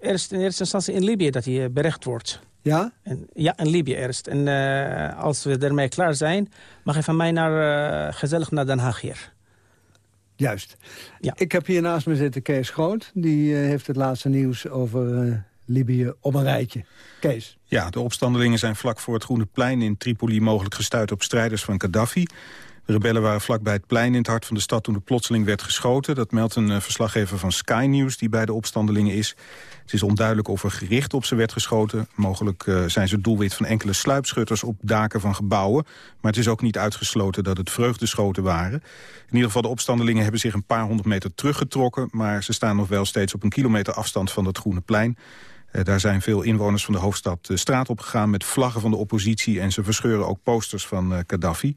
[SPEAKER 3] eerst in eerste instantie in Libië dat hij eh, berecht wordt.
[SPEAKER 1] Ja?
[SPEAKER 3] En, ja, in Libië eerst. En uh, als we ermee klaar zijn, mag hij van mij naar, uh, gezellig naar Den Haag hier.
[SPEAKER 1] Juist. Ja. Ik heb hier naast me zitten Kees Groot. Die uh, heeft het laatste nieuws over Libië op een rijtje. Kees.
[SPEAKER 5] Ja, de opstandelingen zijn vlak voor het Groene Plein in Tripoli mogelijk gestuurd op strijders van Gaddafi. De rebellen waren vlakbij het plein in het hart van de stad toen de plotseling werd geschoten. Dat meldt een uh, verslaggever van Sky News die bij de opstandelingen is. Het is onduidelijk of er gericht op ze werd geschoten. Mogelijk zijn ze doelwit van enkele sluipschutters op daken van gebouwen. Maar het is ook niet uitgesloten dat het vreugdeschoten waren. In ieder geval de opstandelingen hebben zich een paar honderd meter teruggetrokken... maar ze staan nog wel steeds op een kilometer afstand van het Groene Plein. Eh, daar zijn veel inwoners van de hoofdstad de straat op gegaan... met vlaggen van de oppositie en ze verscheuren ook posters van Gaddafi.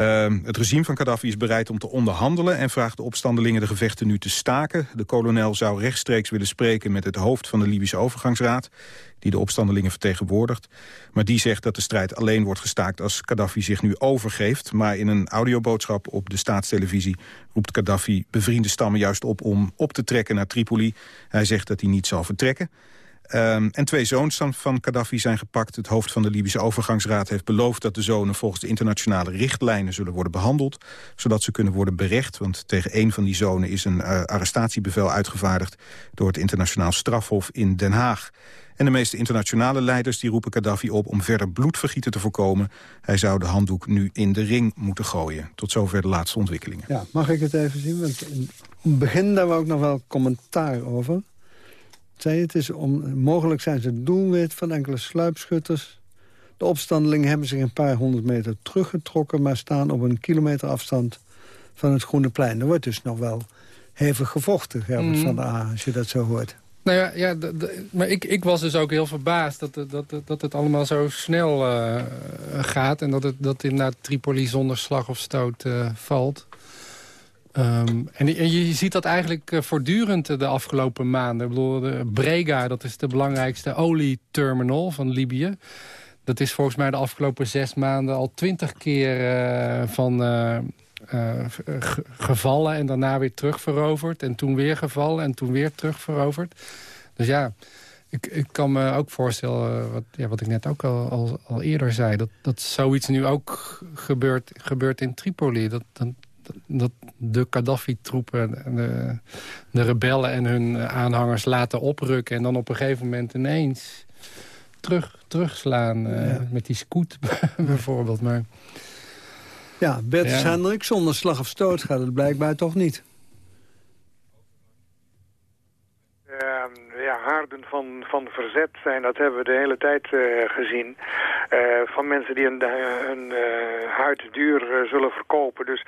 [SPEAKER 5] Uh, het regime van Gaddafi is bereid om te onderhandelen... en vraagt de opstandelingen de gevechten nu te staken. De kolonel zou rechtstreeks willen spreken met het hoofd van de Libische overgangsraad... die de opstandelingen vertegenwoordigt. Maar die zegt dat de strijd alleen wordt gestaakt als Gaddafi zich nu overgeeft. Maar in een audioboodschap op de staatstelevisie roept Gaddafi bevriende stammen juist op... om op te trekken naar Tripoli. Hij zegt dat hij niet zal vertrekken. Um, en twee zoons van Gaddafi zijn gepakt. Het hoofd van de Libische overgangsraad heeft beloofd... dat de zonen volgens de internationale richtlijnen zullen worden behandeld... zodat ze kunnen worden berecht. Want tegen één van die zonen is een uh, arrestatiebevel uitgevaardigd... door het internationaal strafhof in Den Haag. En de meeste internationale leiders die roepen Gaddafi op... om verder bloedvergieten te voorkomen. Hij zou de handdoek nu in de ring moeten gooien. Tot zover de laatste ontwikkelingen.
[SPEAKER 1] Ja, mag ik het even zien? Want in het begin daar we ook nog wel commentaar over zei het is om, mogelijk zijn ze doelwit van enkele sluipschutters. De opstandelingen hebben zich een paar honderd meter teruggetrokken... maar staan op een kilometer afstand van het Groene Plein. Er wordt dus nog wel hevig gevochten, Gerbert mm. van der A, als je dat zo hoort.
[SPEAKER 2] Nou ja, ja maar ik, ik was dus ook heel verbaasd dat, dat, dat het allemaal zo snel uh, gaat... en dat het dat inderdaad Tripoli zonder slag of stoot uh, valt. Um, en, je ziet dat eigenlijk uh, voortdurend de afgelopen maanden. Ik bedoel, Brega, dat is de belangrijkste olieterminal van Libië. Dat is volgens mij de afgelopen zes maanden al twintig keer uh, van gevallen... en daarna weer terugveroverd. En toen weer gevallen en toen weer terugveroverd. Dus ja, ik, ik kan me ook voorstellen, wat, ja, wat ik net ook al, al, eerder zei... dat, dat zoiets nu ook gebeurt, gebeurt in Tripoli. Dat, dat de Gaddafi-troepen, de, de rebellen en hun aanhangers laten oprukken... en dan op een gegeven moment ineens terug, terugslaan. Uh, Met die scoot (laughs) bijvoorbeeld. Maar,
[SPEAKER 1] ja, Bert ja. Hendrik, zonder slag of stoot gaat het blijkbaar toch niet.
[SPEAKER 11] Ehm, haarden van, van verzet zijn, dat hebben we de hele tijd uh, gezien. Uh, van mensen die hun, hun uh, huid duur zullen verkopen. Dus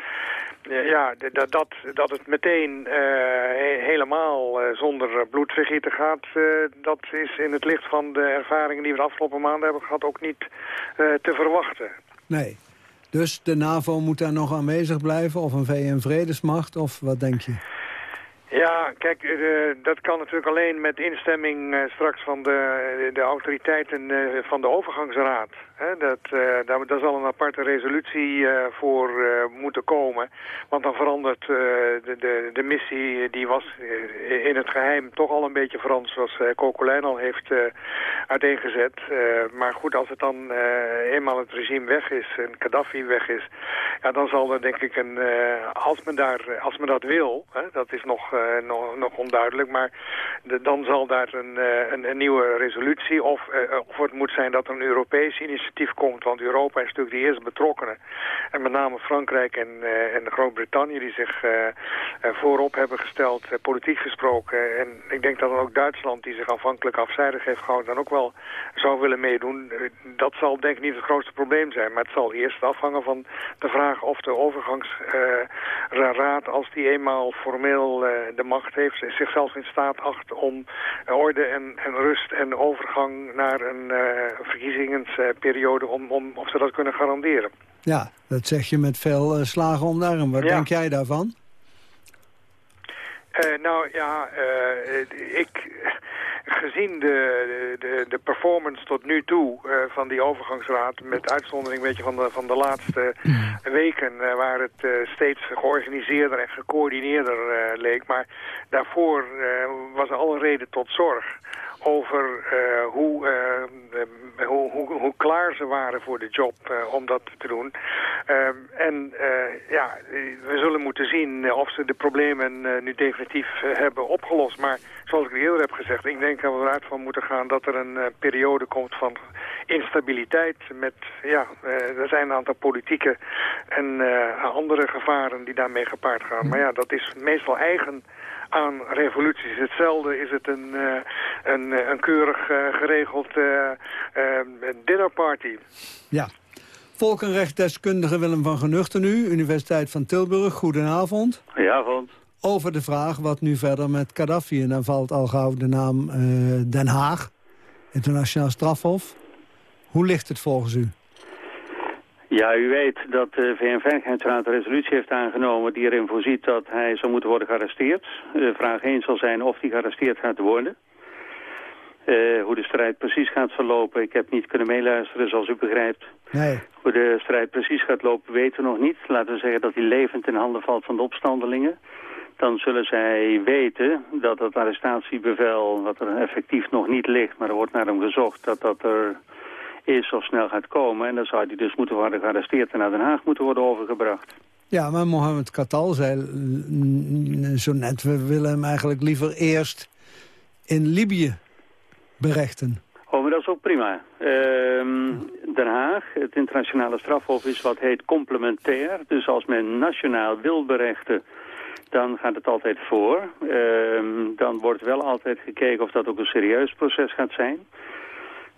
[SPEAKER 11] ja, dat, dat, dat het meteen helemaal zonder bloedvergieten gaat... dat is in het licht van de ervaringen die we de afgelopen maanden hebben gehad... ook niet te verwachten.
[SPEAKER 1] Nee. Dus de NAVO moet daar nog aanwezig blijven? Of een VN-vredesmacht? Of wat denk je?
[SPEAKER 11] Ja, kijk, uh, dat kan natuurlijk alleen met instemming uh, straks van de, de autoriteiten uh, van de overgangsraad. Dat, daar, daar, zal een aparte resolutie voor moeten komen. Want dan verandert de, de, de, missie, die was in het geheim toch al een beetje Frans, zoals uh, al heeft uiteengezet. maar goed, als het dan eenmaal het regime weg is en Gaddafi weg is, ja, dan zal er denk ik een, als, men daar, als men dat wil, hè, dat is nog eh, nog, nog, onduidelijk. Maar dan zal daar een, eh, een, nieuwe resolutie of, eh, of het moet zijn dat een Europees initiatief komt. Want Europa is natuurlijk de eerste betrokkenen. En met name Frankrijk en, en Groot-Brittannië die zich voorop hebben gesteld, politiek gesproken. En ik denk dat dan ook Duitsland, die zich aanvankelijk afzijdig heeft gehouden, dan ook wel zou willen meedoen. Dat zal denk ik niet het grootste probleem zijn. Maar het zal eerst afhangen van de vraag of de overgangsraad, als die eenmaal formeel de macht heeft zichzelf in staat acht om orde en, en rust en overgang naar een uh, verkiezingsperiode om, om, of ze dat kunnen garanderen.
[SPEAKER 1] Ja, dat zeg je met veel uh, slagen om de arm. Wat denk jij daarvan?
[SPEAKER 11] Uh, nou ja, ik gezien de, de, de performance tot nu toe uh, van die overgangsraad... met uitzondering weet je, van, de, van de laatste weken... Uh, waar het uh, steeds georganiseerder en gecoördineerder leek. Maar daarvoor was er alle reden tot zorg over uh, hoe, uh, hoe, hoe, hoe, klaar ze waren voor de job uh, om dat te doen. Ehm, en ja, we zullen moeten zien of ze de problemen nu definitief hebben opgelost. Maar zoals ik eerder heb gezegd, ik denk dat we eruit van moeten gaan dat er een periode komt van instabiliteit. Met, ja, er zijn een aantal politieke en andere gevaren die daarmee gepaard gaan. Maar ja, dat is meestal eigen aan revoluties. Hetzelfde is het een, een, een keurig geregeld dinnerparty.
[SPEAKER 1] Ja. Volkenrechtdeskundige Willem van Genuchten nu, Universiteit van Tilburg. Goedenavond.
[SPEAKER 12] Goedenavond.
[SPEAKER 1] Over de vraag wat nu verder met Gaddafi. En dan valt al gauw de naam Den Haag, internationaal strafhof. Hoe ligt het volgens u?
[SPEAKER 12] Ja, u weet dat de VN-veiligheidsraad een resolutie heeft aangenomen... die erin voorziet dat hij zou moeten worden gearresteerd. vraag 1 zal zijn of hij gearresteerd gaat worden. Uh, hoe de strijd precies gaat verlopen, ik heb niet kunnen meeluisteren zoals u begrijpt.
[SPEAKER 1] Nee.
[SPEAKER 12] Hoe de strijd precies gaat lopen weten we nog niet. Laten we zeggen dat hij levend in handen valt van de opstandelingen. Dan zullen zij weten dat het arrestatiebevel, wat er effectief nog niet ligt... maar er wordt naar hem gezocht, dat dat er is of snel gaat komen. En dan zou hij dus moeten worden gearresteerd en naar Den Haag moeten worden overgebracht.
[SPEAKER 1] Ja, maar Mohammed Katal zei zo net... we willen hem eigenlijk liever eerst in Libië berechten.
[SPEAKER 12] Oh, maar dat is ook prima. Uh, Den Haag, het internationale strafhof, is wat heet complementair. Dus als men nationaal wil berechten, dan gaat het altijd voor. Uh, dan wordt wel altijd gekeken of dat ook een serieus proces gaat zijn.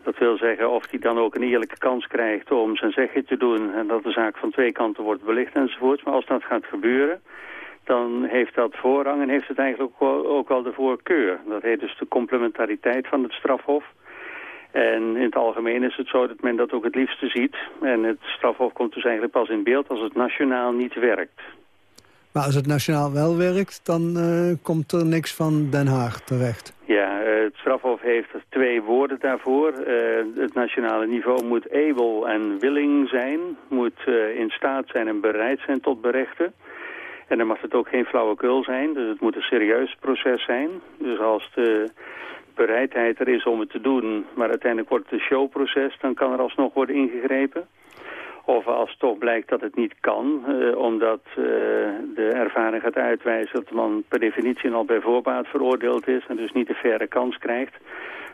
[SPEAKER 12] Dat wil zeggen of hij dan ook een eerlijke kans krijgt om zijn zegje te doen... en dat de zaak van twee kanten wordt belicht enzovoort. Maar als dat gaat gebeuren, dan heeft dat voorrang en heeft het eigenlijk ook wel de voorkeur. Dat heet dus de complementariteit van het strafhof. En in het algemeen is het zo dat men dat ook het liefste ziet. En het strafhof komt dus eigenlijk pas in beeld als het nationaal niet werkt.
[SPEAKER 1] Maar als het nationaal wel werkt, dan uh, komt er niks van Den Haag terecht.
[SPEAKER 12] Ja, uh, het strafhof heeft twee woorden daarvoor. Uh, het nationale niveau moet able en willing zijn. Moet in staat zijn en bereid zijn tot berechten. En dan mag het ook geen flauwekul zijn. Dus het moet een serieus proces zijn. Dus als de bereidheid er is om het te doen, maar uiteindelijk wordt het een showproces, dan kan er alsnog worden ingegrepen. Of als toch blijkt dat het niet kan, eh, omdat uh, de ervaring gaat uitwijzen dat de man per definitie al bij voorbaat veroordeeld is en dus niet de faire kans krijgt,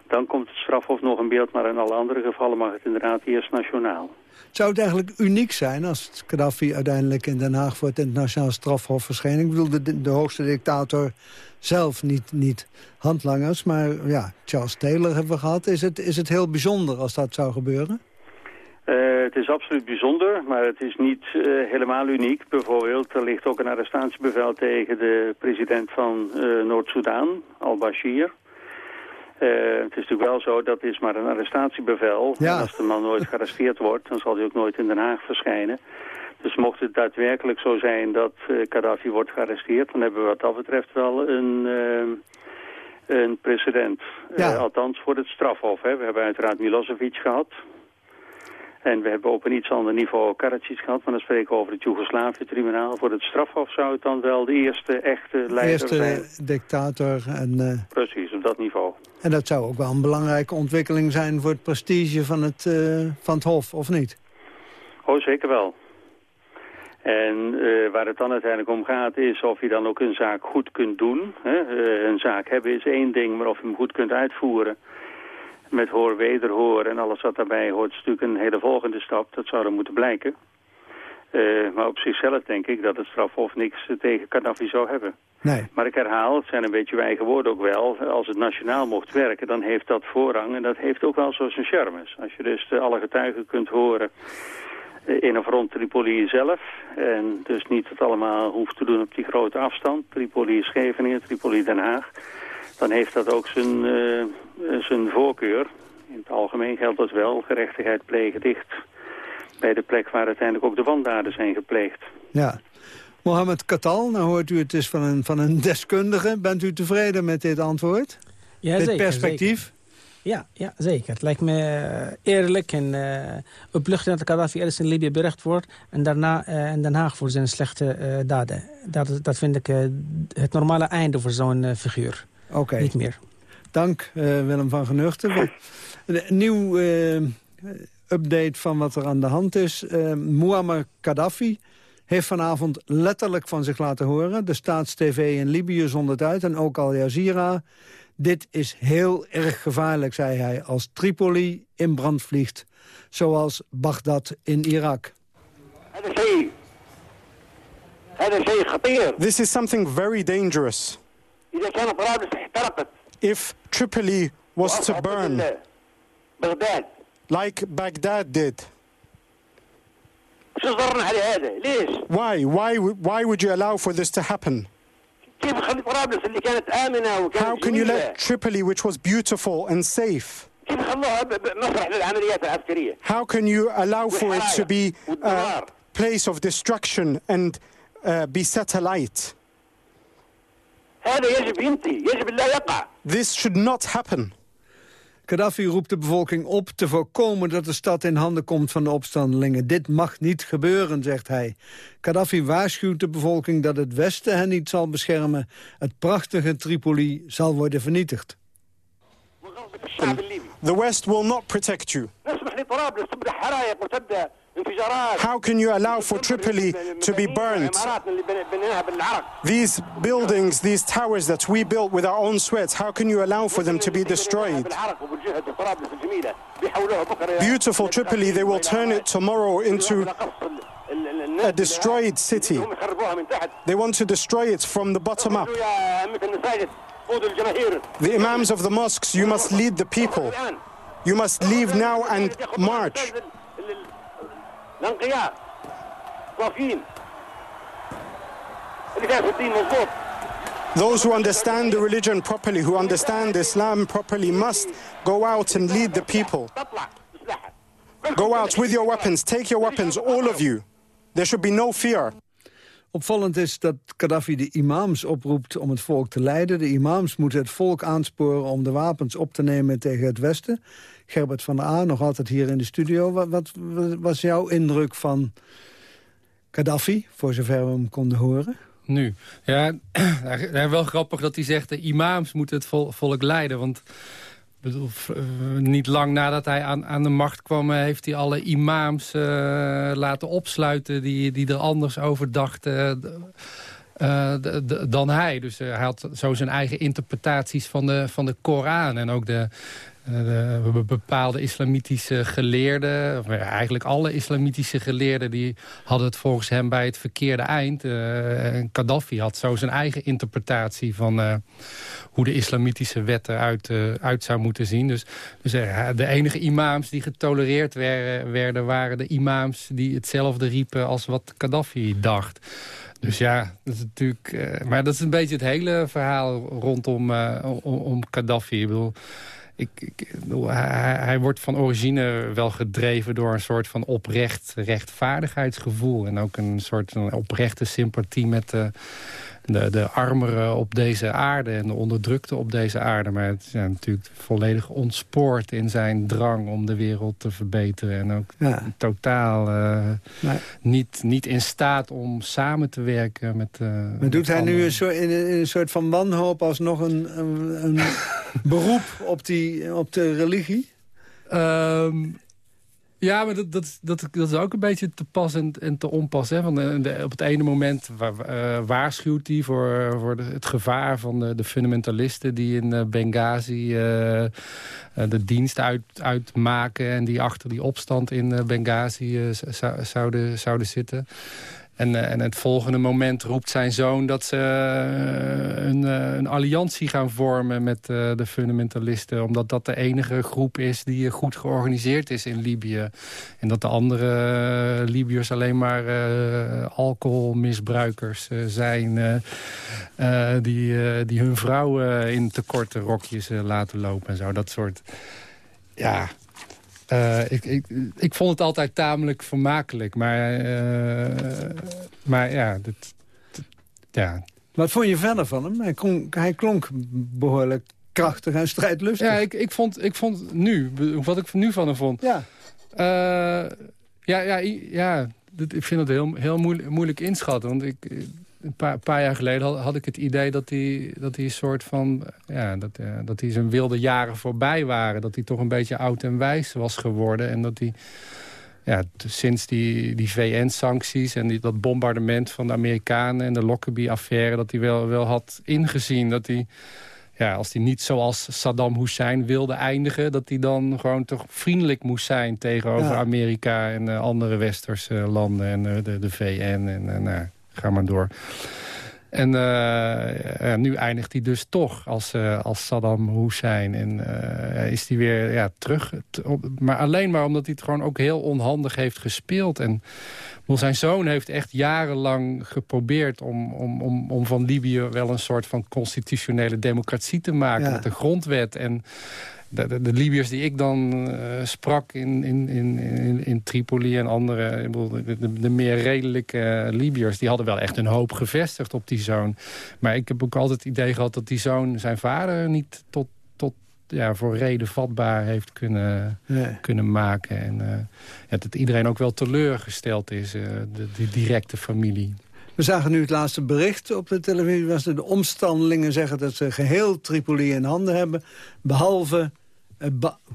[SPEAKER 12] dan komt het strafhof nog in beeld, maar in alle andere gevallen mag het inderdaad eerst nationaal.
[SPEAKER 1] Zou het eigenlijk uniek zijn als Gaddafi uiteindelijk in Den Haag voor het internationaal strafhof verscheen? Ik bedoel, de, de hoogste dictator zelf niet, niet handlangers, maar ja, Charles Taylor hebben we gehad. Is het, is het heel bijzonder als dat zou gebeuren?
[SPEAKER 12] Uh, het is absoluut bijzonder, maar het is niet uh, helemaal uniek. Bijvoorbeeld, er ligt ook een arrestatiebevel tegen de president van uh, Noord-Soedan, al-Bashir. het is natuurlijk wel zo, dat is maar een arrestatiebevel.
[SPEAKER 1] Ja.
[SPEAKER 12] En als de man nooit gearresteerd wordt, dan zal hij ook nooit in Den Haag verschijnen. Dus mocht het daadwerkelijk zo zijn dat Gaddafi wordt gearresteerd... dan hebben we wat dat betreft wel een, een precedent.
[SPEAKER 1] Ja.
[SPEAKER 12] althans voor het strafhof. Hè. We hebben uiteraard Milosevic gehad... En we hebben op een iets ander niveau Karadzic gehad, maar dan spreken we over het Joegoslavië-tribunaal. Voor het strafhof zou het dan wel de eerste echte leider
[SPEAKER 1] eerste
[SPEAKER 12] zijn.
[SPEAKER 1] Eerste dictator. En, uh...
[SPEAKER 12] Precies, op dat niveau.
[SPEAKER 1] En dat zou ook wel een belangrijke ontwikkeling zijn voor het prestige van het, uh, van het Hof, of niet?
[SPEAKER 12] Oh, zeker wel. En uh, waar het dan uiteindelijk om gaat is of je dan ook een zaak goed kunt doen. Hè? een zaak hebben is één ding, maar of je hem goed kunt uitvoeren met hoor, wederhoor en alles wat daarbij hoort... is natuurlijk een hele volgende stap. Dat zou er moeten blijken. Uh, maar op zichzelf denk ik dat het strafhof niks tegen Gaddafi zou hebben.
[SPEAKER 1] Nee.
[SPEAKER 12] Maar ik herhaal, het zijn een beetje mijn eigen woorden ook wel... als het nationaal mocht werken, dan heeft dat voorrang... en dat heeft ook wel zo zijn charmes. Als je dus alle getuigen kunt horen in of rond Tripoli zelf... en dus niet het allemaal hoeft te doen op die grote afstand... Tripoli Scheveningen, Tripoli Den Haag dan heeft dat ook zijn, uh, zijn voorkeur. In het algemeen geldt dat wel. Gerechtigheid plegen dicht bij de plek waar uiteindelijk ook de wandaden zijn gepleegd.
[SPEAKER 1] Ja. Mohammed Katal, nou hoort u het is van een, van een deskundige. Bent u tevreden met dit antwoord?
[SPEAKER 3] Ja,
[SPEAKER 1] dit
[SPEAKER 3] zeker,
[SPEAKER 1] perspectief?
[SPEAKER 3] Zeker. Ja, ja, zeker. Het lijkt me eerlijk en uh, opluchtend dat Gaddafi eerst in Libië berecht wordt... en daarna uh, in Den Haag voor zijn slechte uh, daden. Dat, dat vind ik het normale einde voor zo'n figuur.
[SPEAKER 1] Oké. Okay.
[SPEAKER 3] Niet meer.
[SPEAKER 1] Dank uh, Willem van Genuchten. Een nieuw uh, update van wat er aan de hand is. Uh, Muammar Gaddafi heeft vanavond letterlijk van zich laten horen. De staatstv in Libië zond het uit en ook Al Jazeera. Dit is heel erg gevaarlijk, zei hij, als Tripoli in brand vliegt. Zoals Bagdad in Irak.
[SPEAKER 13] This is something very dangerous.
[SPEAKER 14] If Tripoli was to burn like Baghdad did, why? Why why would you allow for this to happen? how can you let Tripoli which was beautiful and safe how can you allow for it to be a place of destruction and uh, be satellite?
[SPEAKER 13] هذا يجب ينتهي يجب لا يقع
[SPEAKER 14] This should not happen.
[SPEAKER 1] Gaddafi roept de bevolking op te voorkomen dat de stad in handen komt van de opstandelingen. Dit mag niet gebeuren, zegt hij. Gaddafi waarschuwt de bevolking dat het Westen hen niet zal beschermen. Het prachtige Tripoli zal worden vernietigd.
[SPEAKER 14] The West will not protect you. How can you allow for Tripoli to be
[SPEAKER 13] burned?
[SPEAKER 14] These buildings, these towers that we built with our own sweat, how can you allow for them to be destroyed? Beautiful Tripoli, they will turn it tomorrow into a destroyed city. They want to destroy it from the bottom up. The imams of the mosques, you must lead the people. You must leave now and march.
[SPEAKER 13] الانقياء صافيين اللي فيها في الدين مضبوط
[SPEAKER 14] Those who understand the religion properly, who understand Islam properly, must go out and lead the people. Go out with your weapons, take your weapons, all of you. There should be no fear.
[SPEAKER 1] Opvallend is dat Gaddafi de imams oproept om het volk te leiden. De imams moeten het volk aansporen om de wapens op te nemen tegen het Westen. Gerbert van der A, nog altijd hier in de studio. Wat, was jouw indruk van Gaddafi, voor zover we hem konden horen?
[SPEAKER 2] Nu, ja, (clears throat) wel grappig dat hij zegt... de imams moeten het vol- volk leiden, want... Bedoel, eh, niet lang nadat hij aan, aan de macht kwam... eh, heeft hij alle imams eh, laten opsluiten... die, die er anders over dachten dan hij. Dus hij had zo zijn eigen interpretaties van de, van de Koran. En ook de, be- bepaalde islamitische geleerden... of eh, eigenlijk alle islamitische geleerden... die hadden het volgens hem bij het verkeerde eind. En Gaddafi had zo zijn eigen interpretatie van... eh, hoe de islamitische wet eruit eh, uit zou moeten zien. Dus, dus de enige imams die getolereerd werden, waren de imams die hetzelfde riepen als wat Gaddafi dacht. Dus ja, dat is natuurlijk... maar dat is een beetje het hele verhaal rondom om, om Gaddafi. Ik bedoel... Ik, hij wordt van origine wel gedreven door een soort van oprecht rechtvaardigheidsgevoel. En ook een soort van oprechte sympathie met de, de, de armeren op deze aarde en de onderdrukte op deze aarde. Maar het is ja, natuurlijk volledig ontspoord in zijn drang om de wereld te verbeteren. En ook
[SPEAKER 1] Ja.
[SPEAKER 2] totaal eh, niet, niet in staat om samen te werken met... eh,
[SPEAKER 1] Maar
[SPEAKER 2] met
[SPEAKER 1] doet hij nu een soort, in, een- in een soort van wanhoop als nog een, een, een (laughs) beroep op, die, op de religie?
[SPEAKER 2] Ehm, ja, maar dat, dat, dat, dat is ook een beetje te pas en, en te onpas. Hè? Want de- op het ene moment eh, waarschuwt hij voor, voor het gevaar van de, de fundamentalisten... die in eh, Benghazi eh, eh, de dienst uit, uitmaken... en die achter die opstand in eh, Benghazi eh, zouden, zouden zitten. En, eh, en het volgende moment roept zijn zoon dat ze eh, een, eh, een alliantie gaan vormen met de fundamentalisten. Omdat dat de enige groep is die goed georganiseerd is in Libië. En dat de andere Libiërs alleen maar alcoholmisbruikers zijn. die, die hun vrouwen in te korte rokjes laten lopen en zo. Dat soort... Ja, eh, ik, ik, ik vond het altijd tamelijk vermakelijk. Maar, eh, maar ja, dit, dit- ja.
[SPEAKER 1] Wat vond je verder van hem? Hij klonk, hij klonk behoorlijk krachtig en strijdlustig.
[SPEAKER 2] Ja, ik, ik, vond, ik vond nu, wat ik nu van hem vond...
[SPEAKER 1] Ja.
[SPEAKER 2] Eh, ja, ja, ja dit- ik vind het heel, heel moeilijk, moeilijk inschatten. Want ik, een paar, paar jaar geleden had, had ik het idee dat hij, dat hij een soort van... Ja, dat, eh, dat hij zijn wilde jaren voorbij waren. Dat hij toch een beetje oud en wijs was geworden. En dat hij ja, sinds die, die VN-sancties en die, dat bombardement van de Amerikanen... en de Lockerbie-affaire, dat hij wel, wel had ingezien dat hij ja, als hij niet zoals Saddam Hussein wilde eindigen... dat hij dan gewoon toch vriendelijk moest zijn tegenover
[SPEAKER 1] Ja.
[SPEAKER 2] Amerika... en eh, andere westerse landen en eh, de, de VN en eh, nou, ga maar door. En uh, nu eindigt hij dus toch als, uh, als Saddam Hussein. En uh, is hij weer ja, terug. Maar alleen maar omdat hij het gewoon ook heel onhandig heeft gespeeld. En zijn zoon heeft echt jarenlang geprobeerd... om, om, om, om van Libië wel een soort van constitutionele democratie te maken... Ja. met een grondwet. En de, de, de, Libiërs die ik dan uh, sprak in, in, in, in, in Tripoli en andere... De, de, de meer redelijke uh, Libiërs... die hadden wel echt een hoop gevestigd op die zoon. Maar ik heb ook altijd het idee gehad dat die zoon zijn vader niet tot, tot ja, voor reden vatbaar heeft kunnen, kunnen maken. En uh, ja, dat iedereen ook wel teleurgesteld is, de, de directe familie.
[SPEAKER 1] We zagen nu het laatste bericht op de televisie. Was de omstandelingen zeggen dat ze geheel Tripoli in handen hebben. Behalve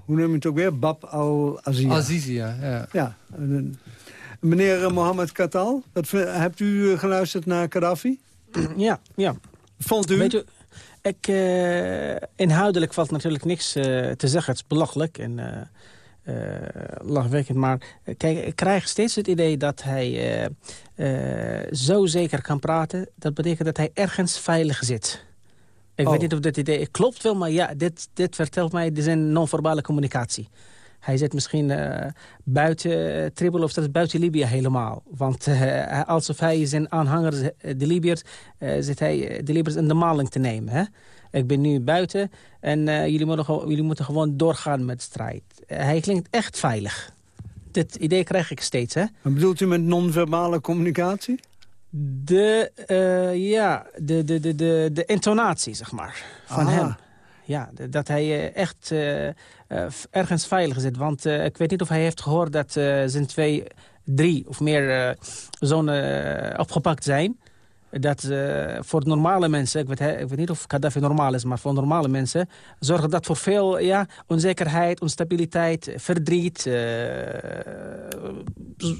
[SPEAKER 1] hoe noem je het ook weer? Bab al-Azizia.
[SPEAKER 2] Azizia, ja.
[SPEAKER 1] ja. Meneer Mohammed Katal, wat, hebt u geluisterd naar Gaddafi? (clears throat)
[SPEAKER 3] Ja, ja.
[SPEAKER 1] Vond u?
[SPEAKER 3] Weet u ik, uh, inhoudelijk valt natuurlijk niks uh, te zeggen. Het is belachelijk en uh, lachwekkend. Maar kijk, ik krijg steeds het idee dat hij zo zeker kan praten. Dat betekent dat hij ergens veilig zit. Ik weet
[SPEAKER 1] Oh.
[SPEAKER 3] niet of dat idee klopt wel, maar ja, dit, dit vertelt mij, dit is een non-verbale communicatie. Hij zit misschien uh, buiten uh, Tripoli of dat is buiten Libië helemaal. Want uh, alsof hij zijn aanhangers, de Libiërs, zit hij de Libiërs in de maling te nemen. Hè? Ik ben nu buiten en jullie, moeten, jullie moeten gewoon doorgaan met de strijd. hij klinkt echt veilig. Dit idee krijg ik steeds. Hè?
[SPEAKER 1] Wat bedoelt u met non-verbale communicatie?
[SPEAKER 3] De, uh, ja, de, de, de, de, de intonatie, zeg maar, van
[SPEAKER 1] Ah.
[SPEAKER 3] hem. Ja, dat hij uh, echt uh, ergens veilig zit. Want ik weet niet of hij heeft gehoord dat zijn twee, drie of meer zonen opgepakt zijn. Dat voor normale mensen, ik weet, ik weet niet of Gaddafi normaal is... maar voor normale mensen zorgt dat voor veel ja, onzekerheid, onstabiliteit, verdriet,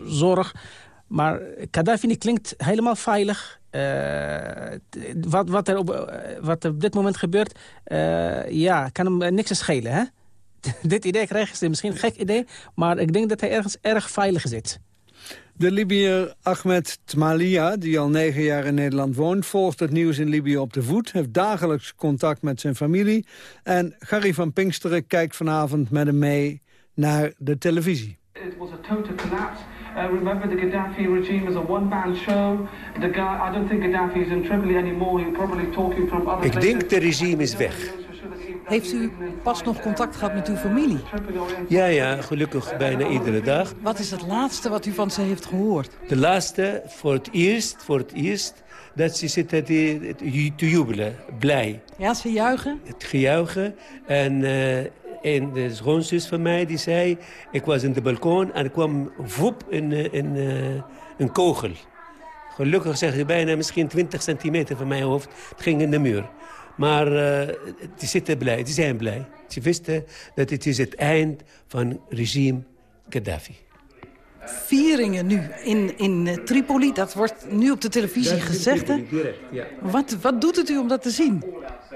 [SPEAKER 3] zorg... Maar Gaddafi klinkt helemaal veilig. Uh, wat, wat, er op, wat er op dit moment gebeurt, uh, ja, kan hem niks schelen. Hè? (laughs) dit idee krijg je misschien een gek idee, maar ik denk dat hij ergens erg veilig zit.
[SPEAKER 1] De Libiër Ahmed Tmalia, die al negen jaar in Nederland woont... volgt het nieuws in Libië op de voet, heeft dagelijks contact met zijn familie... en Gary van Pinksteren kijkt vanavond met hem mee naar de televisie.
[SPEAKER 15] It was a total collapse. Uh, remember, the Gaddafi regime is a one-man show. The guy, I don't think Gaddafi is in Tripoli anymore. He's probably talking from other
[SPEAKER 16] Ik
[SPEAKER 15] places.
[SPEAKER 16] denk de regime is weg.
[SPEAKER 17] Heeft u pas nog contact gehad met uw familie?
[SPEAKER 16] Ja, ja, gelukkig bijna iedere dag.
[SPEAKER 17] Wat is het laatste wat u van ze heeft gehoord?
[SPEAKER 16] De laatste, voor het eerst, voor het eerst dat ze zitten te, te jubelen, blij.
[SPEAKER 17] Ja, ze juichen?
[SPEAKER 16] Het gejuichen. En, uh, en de schoonzus van mij die zei... ik was in de balkon en er kwam voep een, een, een, een kogel. Gelukkig zeg je bijna misschien 20 centimeter van mijn hoofd. Het ging in de muur. Maar uh, die zitten blij, die zijn blij. Ze wisten dat het is het eind van regime Gaddafi.
[SPEAKER 17] Vieringen nu in, in Tripoli, dat wordt nu op de televisie
[SPEAKER 16] dat
[SPEAKER 17] gezegd.
[SPEAKER 16] Tripoli, direct, ja.
[SPEAKER 17] wat, wat doet het u om dat te zien?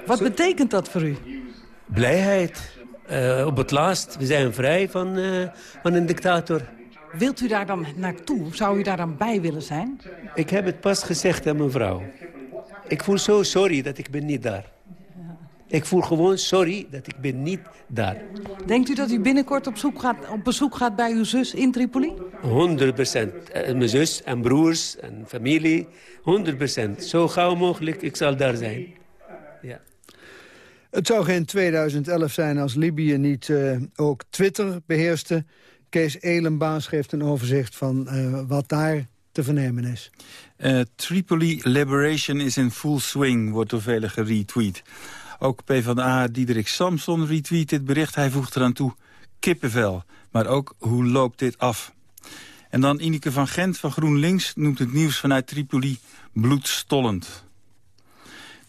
[SPEAKER 17] Wat betekent dat voor u?
[SPEAKER 16] Blijheid. Uh, op het laatst, we zijn vrij van, uh, van een dictator.
[SPEAKER 17] Wilt u daar dan naartoe? Zou u daar dan bij willen zijn?
[SPEAKER 16] Ik heb het pas gezegd aan mijn vrouw. Ik voel zo sorry dat ik ben niet daar. Ik voel gewoon sorry dat ik ben niet daar.
[SPEAKER 17] Denkt u dat u binnenkort op, zoek gaat, op bezoek gaat bij uw zus in Tripoli?
[SPEAKER 16] 100 procent. Uh, mijn zus en broers en familie. 100 procent. Zo gauw mogelijk, ik zal daar zijn. Ja.
[SPEAKER 1] Het zou geen 2011 zijn als Libië niet uh, ook Twitter beheerste. Kees Elenbaas geeft een overzicht van uh, wat daar te vernemen is.
[SPEAKER 5] Uh, Tripoli Liberation is in full swing, wordt door velen geretweet. Ook PvdA Diederik Samson retweet dit bericht. Hij voegt eraan toe kippenvel. Maar ook hoe loopt dit af? En dan Ineke van Gent van GroenLinks noemt het nieuws vanuit Tripoli bloedstollend.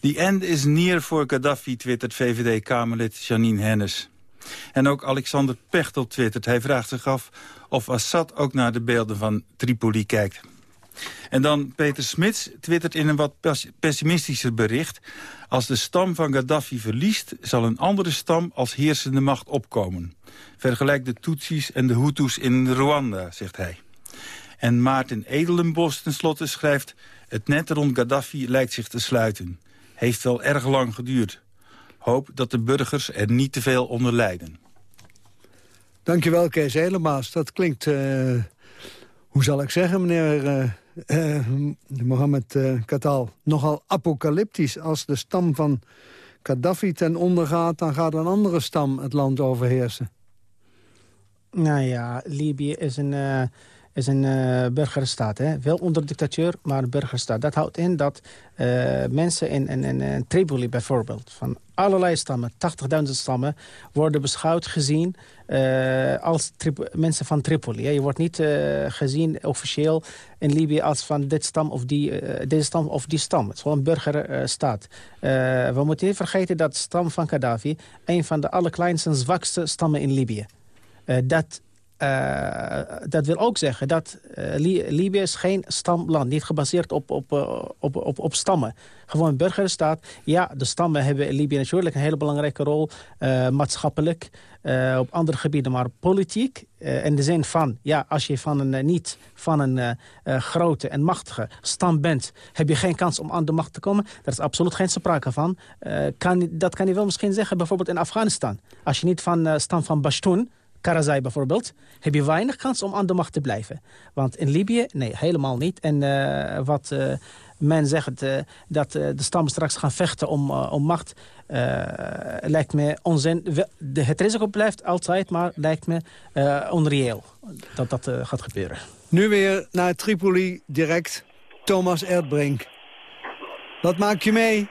[SPEAKER 5] The end is near voor Gaddafi, twittert VVD-Kamerlid Janine Hennis. En ook Alexander Pechtel twittert. Hij vraagt zich af of Assad ook naar de beelden van Tripoli kijkt. En dan Peter Smits twittert in een wat pessimistischer bericht. Als de stam van Gaddafi verliest, zal een andere stam als heersende macht opkomen. Vergelijk de Tutsis en de Hutus in Rwanda, zegt hij. En Maarten Edelenbos tenslotte schrijft...
[SPEAKER 18] Het net rond Gaddafi lijkt zich te sluiten. Heeft wel erg lang geduurd. Hoop dat de burgers er niet te veel onder lijden.
[SPEAKER 1] Dankjewel, Kees Helemaas. Dat klinkt, uh, hoe zal ik zeggen, meneer uh, uh, Mohammed Katal... nogal apocalyptisch. Als de stam van Gaddafi ten onder gaat... dan gaat een andere stam het land overheersen.
[SPEAKER 3] Nou ja, Libië is een is een uh, burgerstaat. Hè? Wel onder dictatuur, maar een burgerstaat. Dat houdt in dat uh, mensen in, Tripoli bijvoorbeeld... van allerlei stammen, 80.000 stammen... worden beschouwd, gezien uh, als mensen van Tripoli. Hè? Je wordt niet gezien officieel in Libië als van dit stam of die, deze stam of die stam. Het is gewoon een burgerstaat. we moeten niet vergeten dat de stam van Gaddafi... een van de allerkleinste zwakste stammen in Libië. dat uh, dat wil ook zeggen dat uh, Libië is geen stamland. Niet gebaseerd op, op, uh, op, op, op stammen. Gewoon burgerstaat. Ja, de stammen hebben in Libië natuurlijk een hele belangrijke rol. maatschappelijk, op andere gebieden. Maar politiek, in de zin van... ja, als je van een, niet van een grote en machtige stam bent... heb je geen kans om aan de macht te komen. Daar is absoluut geen sprake van. kan, dat kan je wel misschien zeggen bijvoorbeeld in Afghanistan. Als je niet van stam van Pashtun Karzai bijvoorbeeld, heb je weinig kans om aan de macht te blijven. Want in Libië, nee, helemaal niet. En uh, wat uh, men zegt uh, dat de stammen straks gaan vechten om, om macht... lijkt me onzin. het risico blijft altijd, maar lijkt me onreëel dat dat gaat gebeuren.
[SPEAKER 1] Nu weer naar Tripoli direct. Thomas Erdbrink. Wat maak je mee?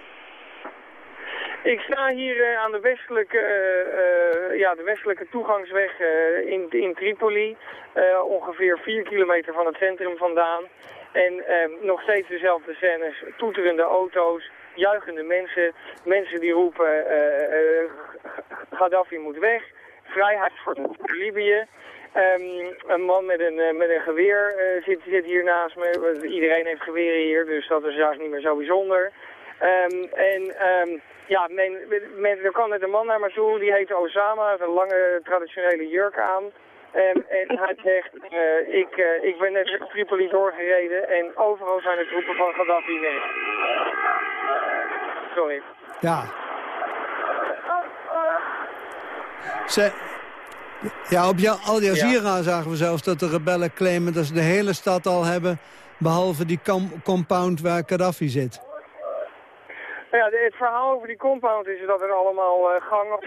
[SPEAKER 9] Ik sta hier uh, aan de westelijke, uh, ja, de westelijke toegangsweg in, Tripoli. ongeveer 4 kilometer van het centrum vandaan. En nog steeds dezelfde scènes. Toeterende auto's, juichende mensen. Mensen die roepen Gaddafi moet weg. Vrijheid voor Libië. Um, een man met een, met een geweer zit, zit hier naast me. Iedereen heeft geweren hier, dus dat is juist niet meer zo bijzonder. Um, en... Um, ja, men, men, er kwam net een man naar me toe, die heet Osama, heeft een lange traditionele jurk aan. En, en hij zegt, uh, ik, uh, ik ben net Tripoli doorgereden en overal zijn de troepen van Gaddafi weg. Sorry.
[SPEAKER 1] Ja. Ze, ja, op Al Jazeera ja. zagen we zelfs dat de rebellen claimen dat ze de hele stad al hebben... behalve die compound waar Gaddafi zit.
[SPEAKER 9] Nou ja, het verhaal over die compound is dat er allemaal uh, gangen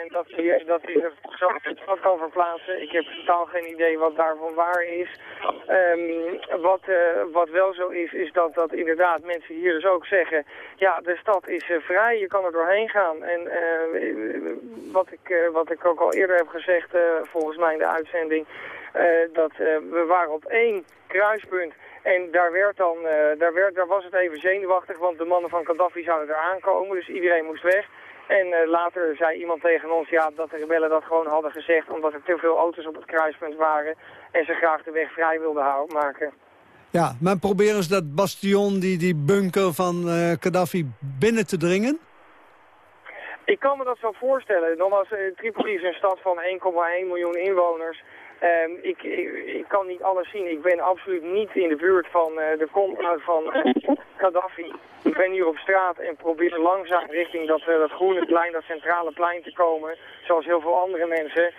[SPEAKER 9] en dat hij, dat hij zo wat kan verplaatsen. Ik heb totaal geen idee wat daarvan waar is. Um, wat, uh, wat wel zo is, is dat, dat inderdaad mensen hier dus ook zeggen... ja, de stad is uh, vrij, je kan er doorheen gaan. En wat, ik, wat ik ook al eerder heb gezegd, volgens mij in de uitzending... dat we waren op één kruispunt en daar, werd dan, uh, daar, werd, daar was het even zenuwachtig, want de mannen van Gaddafi zouden er aankomen. Dus iedereen moest weg. En uh, later zei iemand tegen ons ja, dat de rebellen dat gewoon hadden gezegd... omdat er te veel auto's op het kruispunt waren... en ze graag de weg vrij wilden houden, maken.
[SPEAKER 1] Ja, maar proberen ze dat bastion, die, die bunker van uh, Gaddafi, binnen te dringen?
[SPEAKER 9] Ik kan me dat zo voorstellen. Nogmaals, Tripoli is een stad van 1,1 miljoen inwoners... Um, ik, ik, kan niet alles zien. Ik ben absoluut niet in de buurt van uh, de compound van Gaddafi. Ik ben hier op straat en probeer langzaam richting dat, uh, dat groene plein, dat centrale plein te komen. Zoals heel veel andere mensen.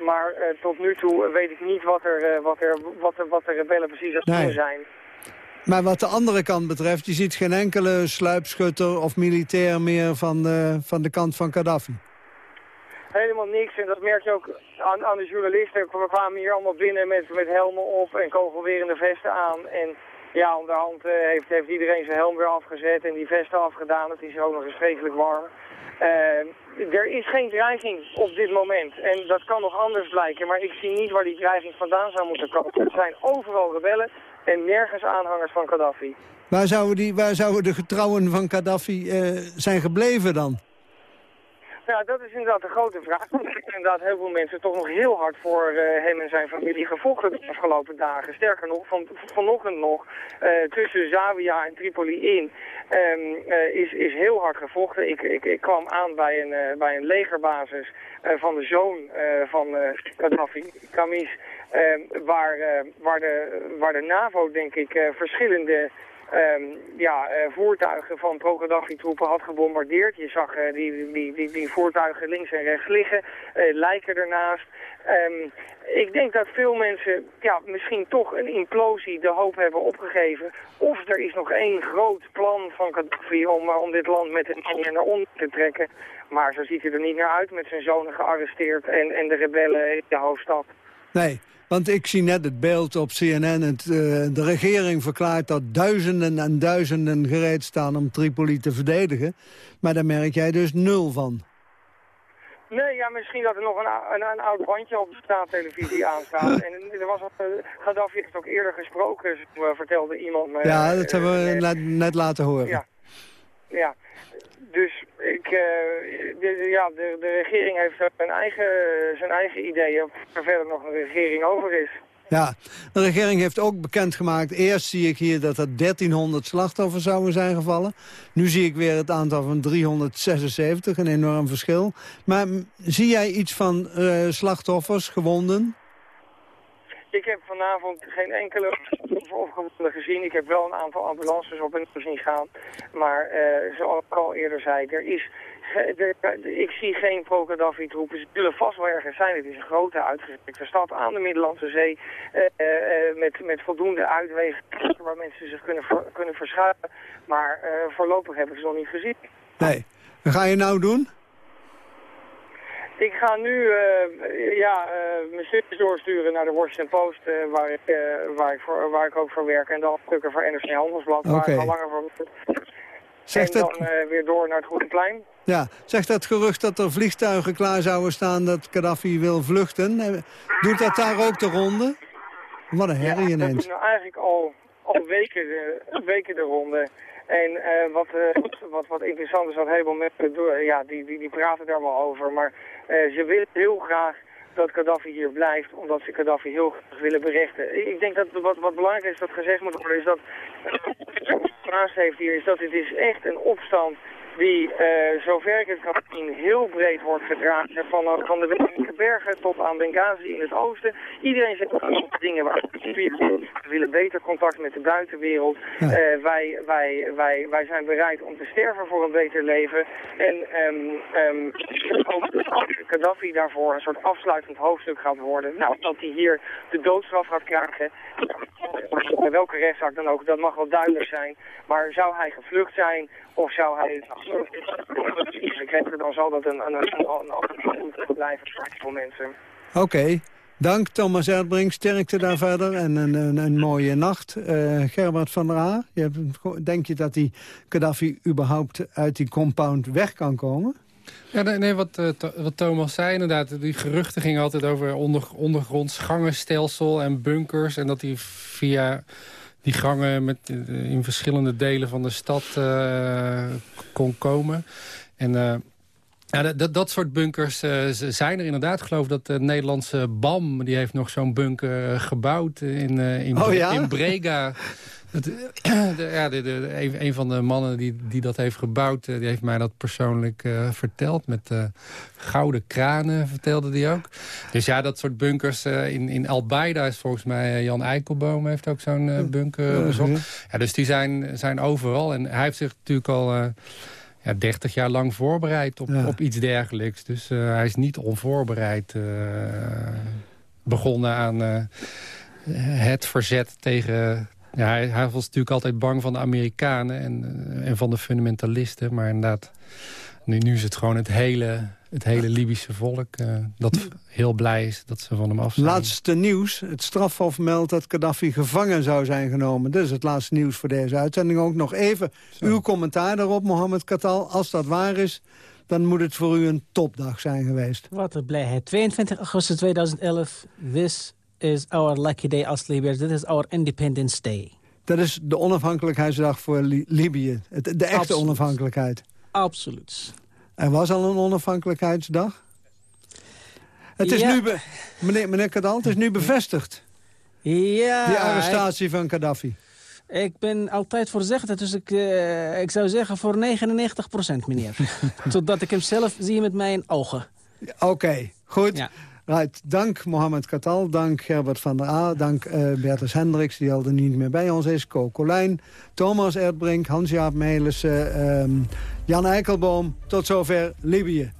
[SPEAKER 9] Maar tot nu toe weet ik niet wat, er, wat, er, wat, er, wat de rebellen precies aan zijn.
[SPEAKER 1] Maar wat de andere kant betreft, je ziet geen enkele sluipschutter of militair meer van de, van de kant van Gaddafi
[SPEAKER 9] helemaal niks. En dat merk je ook aan, aan de journalisten. We kwamen hier allemaal binnen met, met helmen op en kogelwerende vesten aan. En ja, onderhand uh, heeft, heeft iedereen zijn helm weer afgezet en die vesten afgedaan. Het is ook nog eens warm. Uh, er is geen dreiging op dit moment. En dat kan nog anders blijken. Maar ik zie niet waar die dreiging vandaan zou moeten komen. Het zijn overal rebellen en nergens aanhangers van Gaddafi.
[SPEAKER 1] Waar zouden, die, waar zouden de getrouwen van Gaddafi uh, zijn gebleven dan?
[SPEAKER 9] Ja, dat is inderdaad een grote vraag. Er hebben inderdaad heel veel mensen toch nog heel hard voor uh, hem en zijn familie gevochten de afgelopen dagen. Sterker nog, van, vanochtend nog, uh, tussen Zawiya en Tripoli in, um, uh, is, is heel hard gevochten. Ik, ik, ik kwam aan bij een, bij een legerbasis van de zoon van Gaddafi, Kamis, ehm, waar, waar, de, waar de NAVO, denk ik, verschillende ehm, ja, eh, voertuigen van pro-Gaddafi-troepen had gebombardeerd. Je zag eh, die, die, die, die voertuigen links en rechts liggen, eh, lijken ernaast. Ehm, ik denk dat veel mensen ja, misschien toch een implosie de hoop hebben opgegeven. Of er is nog één groot plan van Gaddafi om, om dit land met een naar onder te trekken. Maar zo ziet hij er niet naar uit met zijn zonen gearresteerd en, en de rebellen in de hoofdstad.
[SPEAKER 1] Nee, want ik zie net het beeld op CNN. Het, uh, de regering verklaart dat duizenden en duizenden gereed staan om Tripoli te verdedigen. Maar daar merk jij dus nul van.
[SPEAKER 9] Nee, ja, misschien dat er nog een, een, een oud bandje op de staattelevisie aanstaat. (laughs) En er was uh, Gaddafi heeft ook eerder gesproken, uh, vertelde iemand me.
[SPEAKER 1] Ja, dat hebben we net, net laten horen.
[SPEAKER 9] Ja, ja. Dus ik, uh, de, ja, de, de regering heeft zijn eigen, zijn eigen ideeën of er verder nog een regering over is.
[SPEAKER 1] Ja, de regering heeft ook bekendgemaakt... eerst zie ik hier dat er 1300 slachtoffers zouden zijn gevallen. Nu zie ik weer het aantal van 376, een enorm verschil. Maar zie jij iets van uh, slachtoffers, gewonden?
[SPEAKER 9] Ik heb vanavond geen enkele of gewonden gezien. Ik heb wel een aantal ambulances op en zien gaan. Maar uh, zoals ik al eerder zei, er is ik zie geen pro-Gaddafi-troepen. Ze zullen vast wel ergens zijn. Het is een grote uitgestrekte stad aan de Middellandse Zee. Met, met voldoende uitwegen waar mensen zich kunnen, kunnen verschuilen. Maar voorlopig heb ik ze nog niet gezien.
[SPEAKER 1] Nee. Wat ga je nou doen?
[SPEAKER 9] Ik ga nu ja, mijn stukjes doorsturen naar de Washington Post, waar, ik, waar, ik voor, waar ik ook voor werk. En dan stukken voor NRC Handelsblad,
[SPEAKER 1] okay.
[SPEAKER 9] waar ik al langer voor
[SPEAKER 1] Zegt
[SPEAKER 9] en dan het... weer door naar het Groene Plein.
[SPEAKER 1] Ja, zegt dat gerucht dat er vliegtuigen klaar zouden staan dat Gaddafi wil vluchten. Doet dat daar ook de ronde? Wat een herrie
[SPEAKER 9] ja,
[SPEAKER 1] ineens.
[SPEAKER 9] dat doet nou eigenlijk al, al weken, de, weken de ronde. En uh, wat, uh, (laughs) wat, wat interessant is, dat helemaal mensen ja, die, die, die praten daar wel over. Maar uh, ze willen heel graag dat Gaddafi hier blijft, omdat ze Gaddafi heel graag willen berechten. Ik denk dat wat, wat belangrijk is dat gezegd moet worden, is dat het heeft hier, is dat het is echt een opstand die, uh, zover ik het kan zien, heel breed wordt gedragen. Van, van de westelijke bergen tot aan Benghazi in het oosten. Iedereen zegt dingen waar we willen beter contact met de buitenwereld. Ja. Uh, wij, wij, wij, wij zijn bereid om te sterven voor een beter leven. En um, um, ook Gaddafi daarvoor een soort afsluitend hoofdstuk gaat worden. Nou, dat hij hier de doodstraf gaat krijgen. Bij welke rechtszaak dan ook, dat mag wel duidelijk zijn. Maar zou hij gevlucht zijn of zou hij gekregen, dan zal dat een, een, een, een blijven voor mensen.
[SPEAKER 1] Oké. Dank Thomas Erdbrink, sterkte daar verder en een, een, mooie nacht. Uh, Gerbert van der A, je denk je dat die Gaddafi überhaupt uit die compound weg kan komen?
[SPEAKER 2] Ja, nee, wat, uh, wat Thomas zei inderdaad. Die geruchten gingen altijd over onder, ondergronds gangenstelsel en bunkers. En dat die via die gangen met, in verschillende delen van de stad uh, kon komen. En ja, dat, dat soort bunkers zijn er inderdaad. Ik geloof dat de Nederlandse BAM... die heeft nog zo'n bunker gebouwd in, in,
[SPEAKER 1] oh, ja?
[SPEAKER 2] in Brega... (laughs) Het, (clears throat) de, ja, de, de, een, een, van de mannen die, die dat heeft gebouwd... die heeft mij dat persoonlijk uh, verteld. Met uh, gouden kranen vertelde hij ook. Dus ja, dat soort bunkers. Uh, in, in Albeida is volgens mij... Jan Eikelboom heeft ook zo'n bunker bezocht. Ja, dus die zijn, zijn overal. En hij heeft zich natuurlijk al... ja, 30 jaar lang voorbereid op, ja. op iets dergelijks. Dus hij is niet onvoorbereid begonnen aan het verzet tegen ja, hij, hij, was natuurlijk altijd bang van de Amerikanen en, en van de fundamentalisten. Maar inderdaad, nu, nu is het gewoon het hele, het hele Libische volk... Uh, dat heel blij is dat ze van hem af zijn.
[SPEAKER 1] Laatste nieuws. Het strafhof meldt dat Gaddafi gevangen zou zijn genomen. Dat is het laatste nieuws voor deze uitzending. Ook nog even Zo. uw commentaar daarop, Mohammed Katal. Als dat waar is, dan moet het voor u een topdag zijn geweest.
[SPEAKER 3] Wat een blijheid. 22 augustus 2011, this is our lucky day als Libiërs. Dit is our Independence Day.
[SPEAKER 1] Dat is de onafhankelijkheidsdag voor Li Libië. Het, de echte
[SPEAKER 3] Absoluut.
[SPEAKER 1] onafhankelijkheid.
[SPEAKER 3] Absoluut.
[SPEAKER 1] Er was al een onafhankelijkheidsdag? Het is
[SPEAKER 3] Ja.
[SPEAKER 1] nu, meneer, meneer Kadal, het is nu bevestigd.
[SPEAKER 3] Ja,
[SPEAKER 1] Die arrestatie van Gaddafi.
[SPEAKER 3] Ik, ben altijd voorzichtig, dus ik, eh, ik zou zeggen voor 99% meneer. (laughs) Totdat ik hem zelf zie met mijn ogen.
[SPEAKER 1] Oké, goed.
[SPEAKER 3] Ja.
[SPEAKER 1] Right, dank Mohammed Katal, dank Gerbert van der A, dank uh, Bertus Hendricks, die al niet meer bij ons is, Ko Colijn, Thomas Erdbrink, Hans-Jaap Melissen, uh, Jan Eikelboom. Tot zover Libië.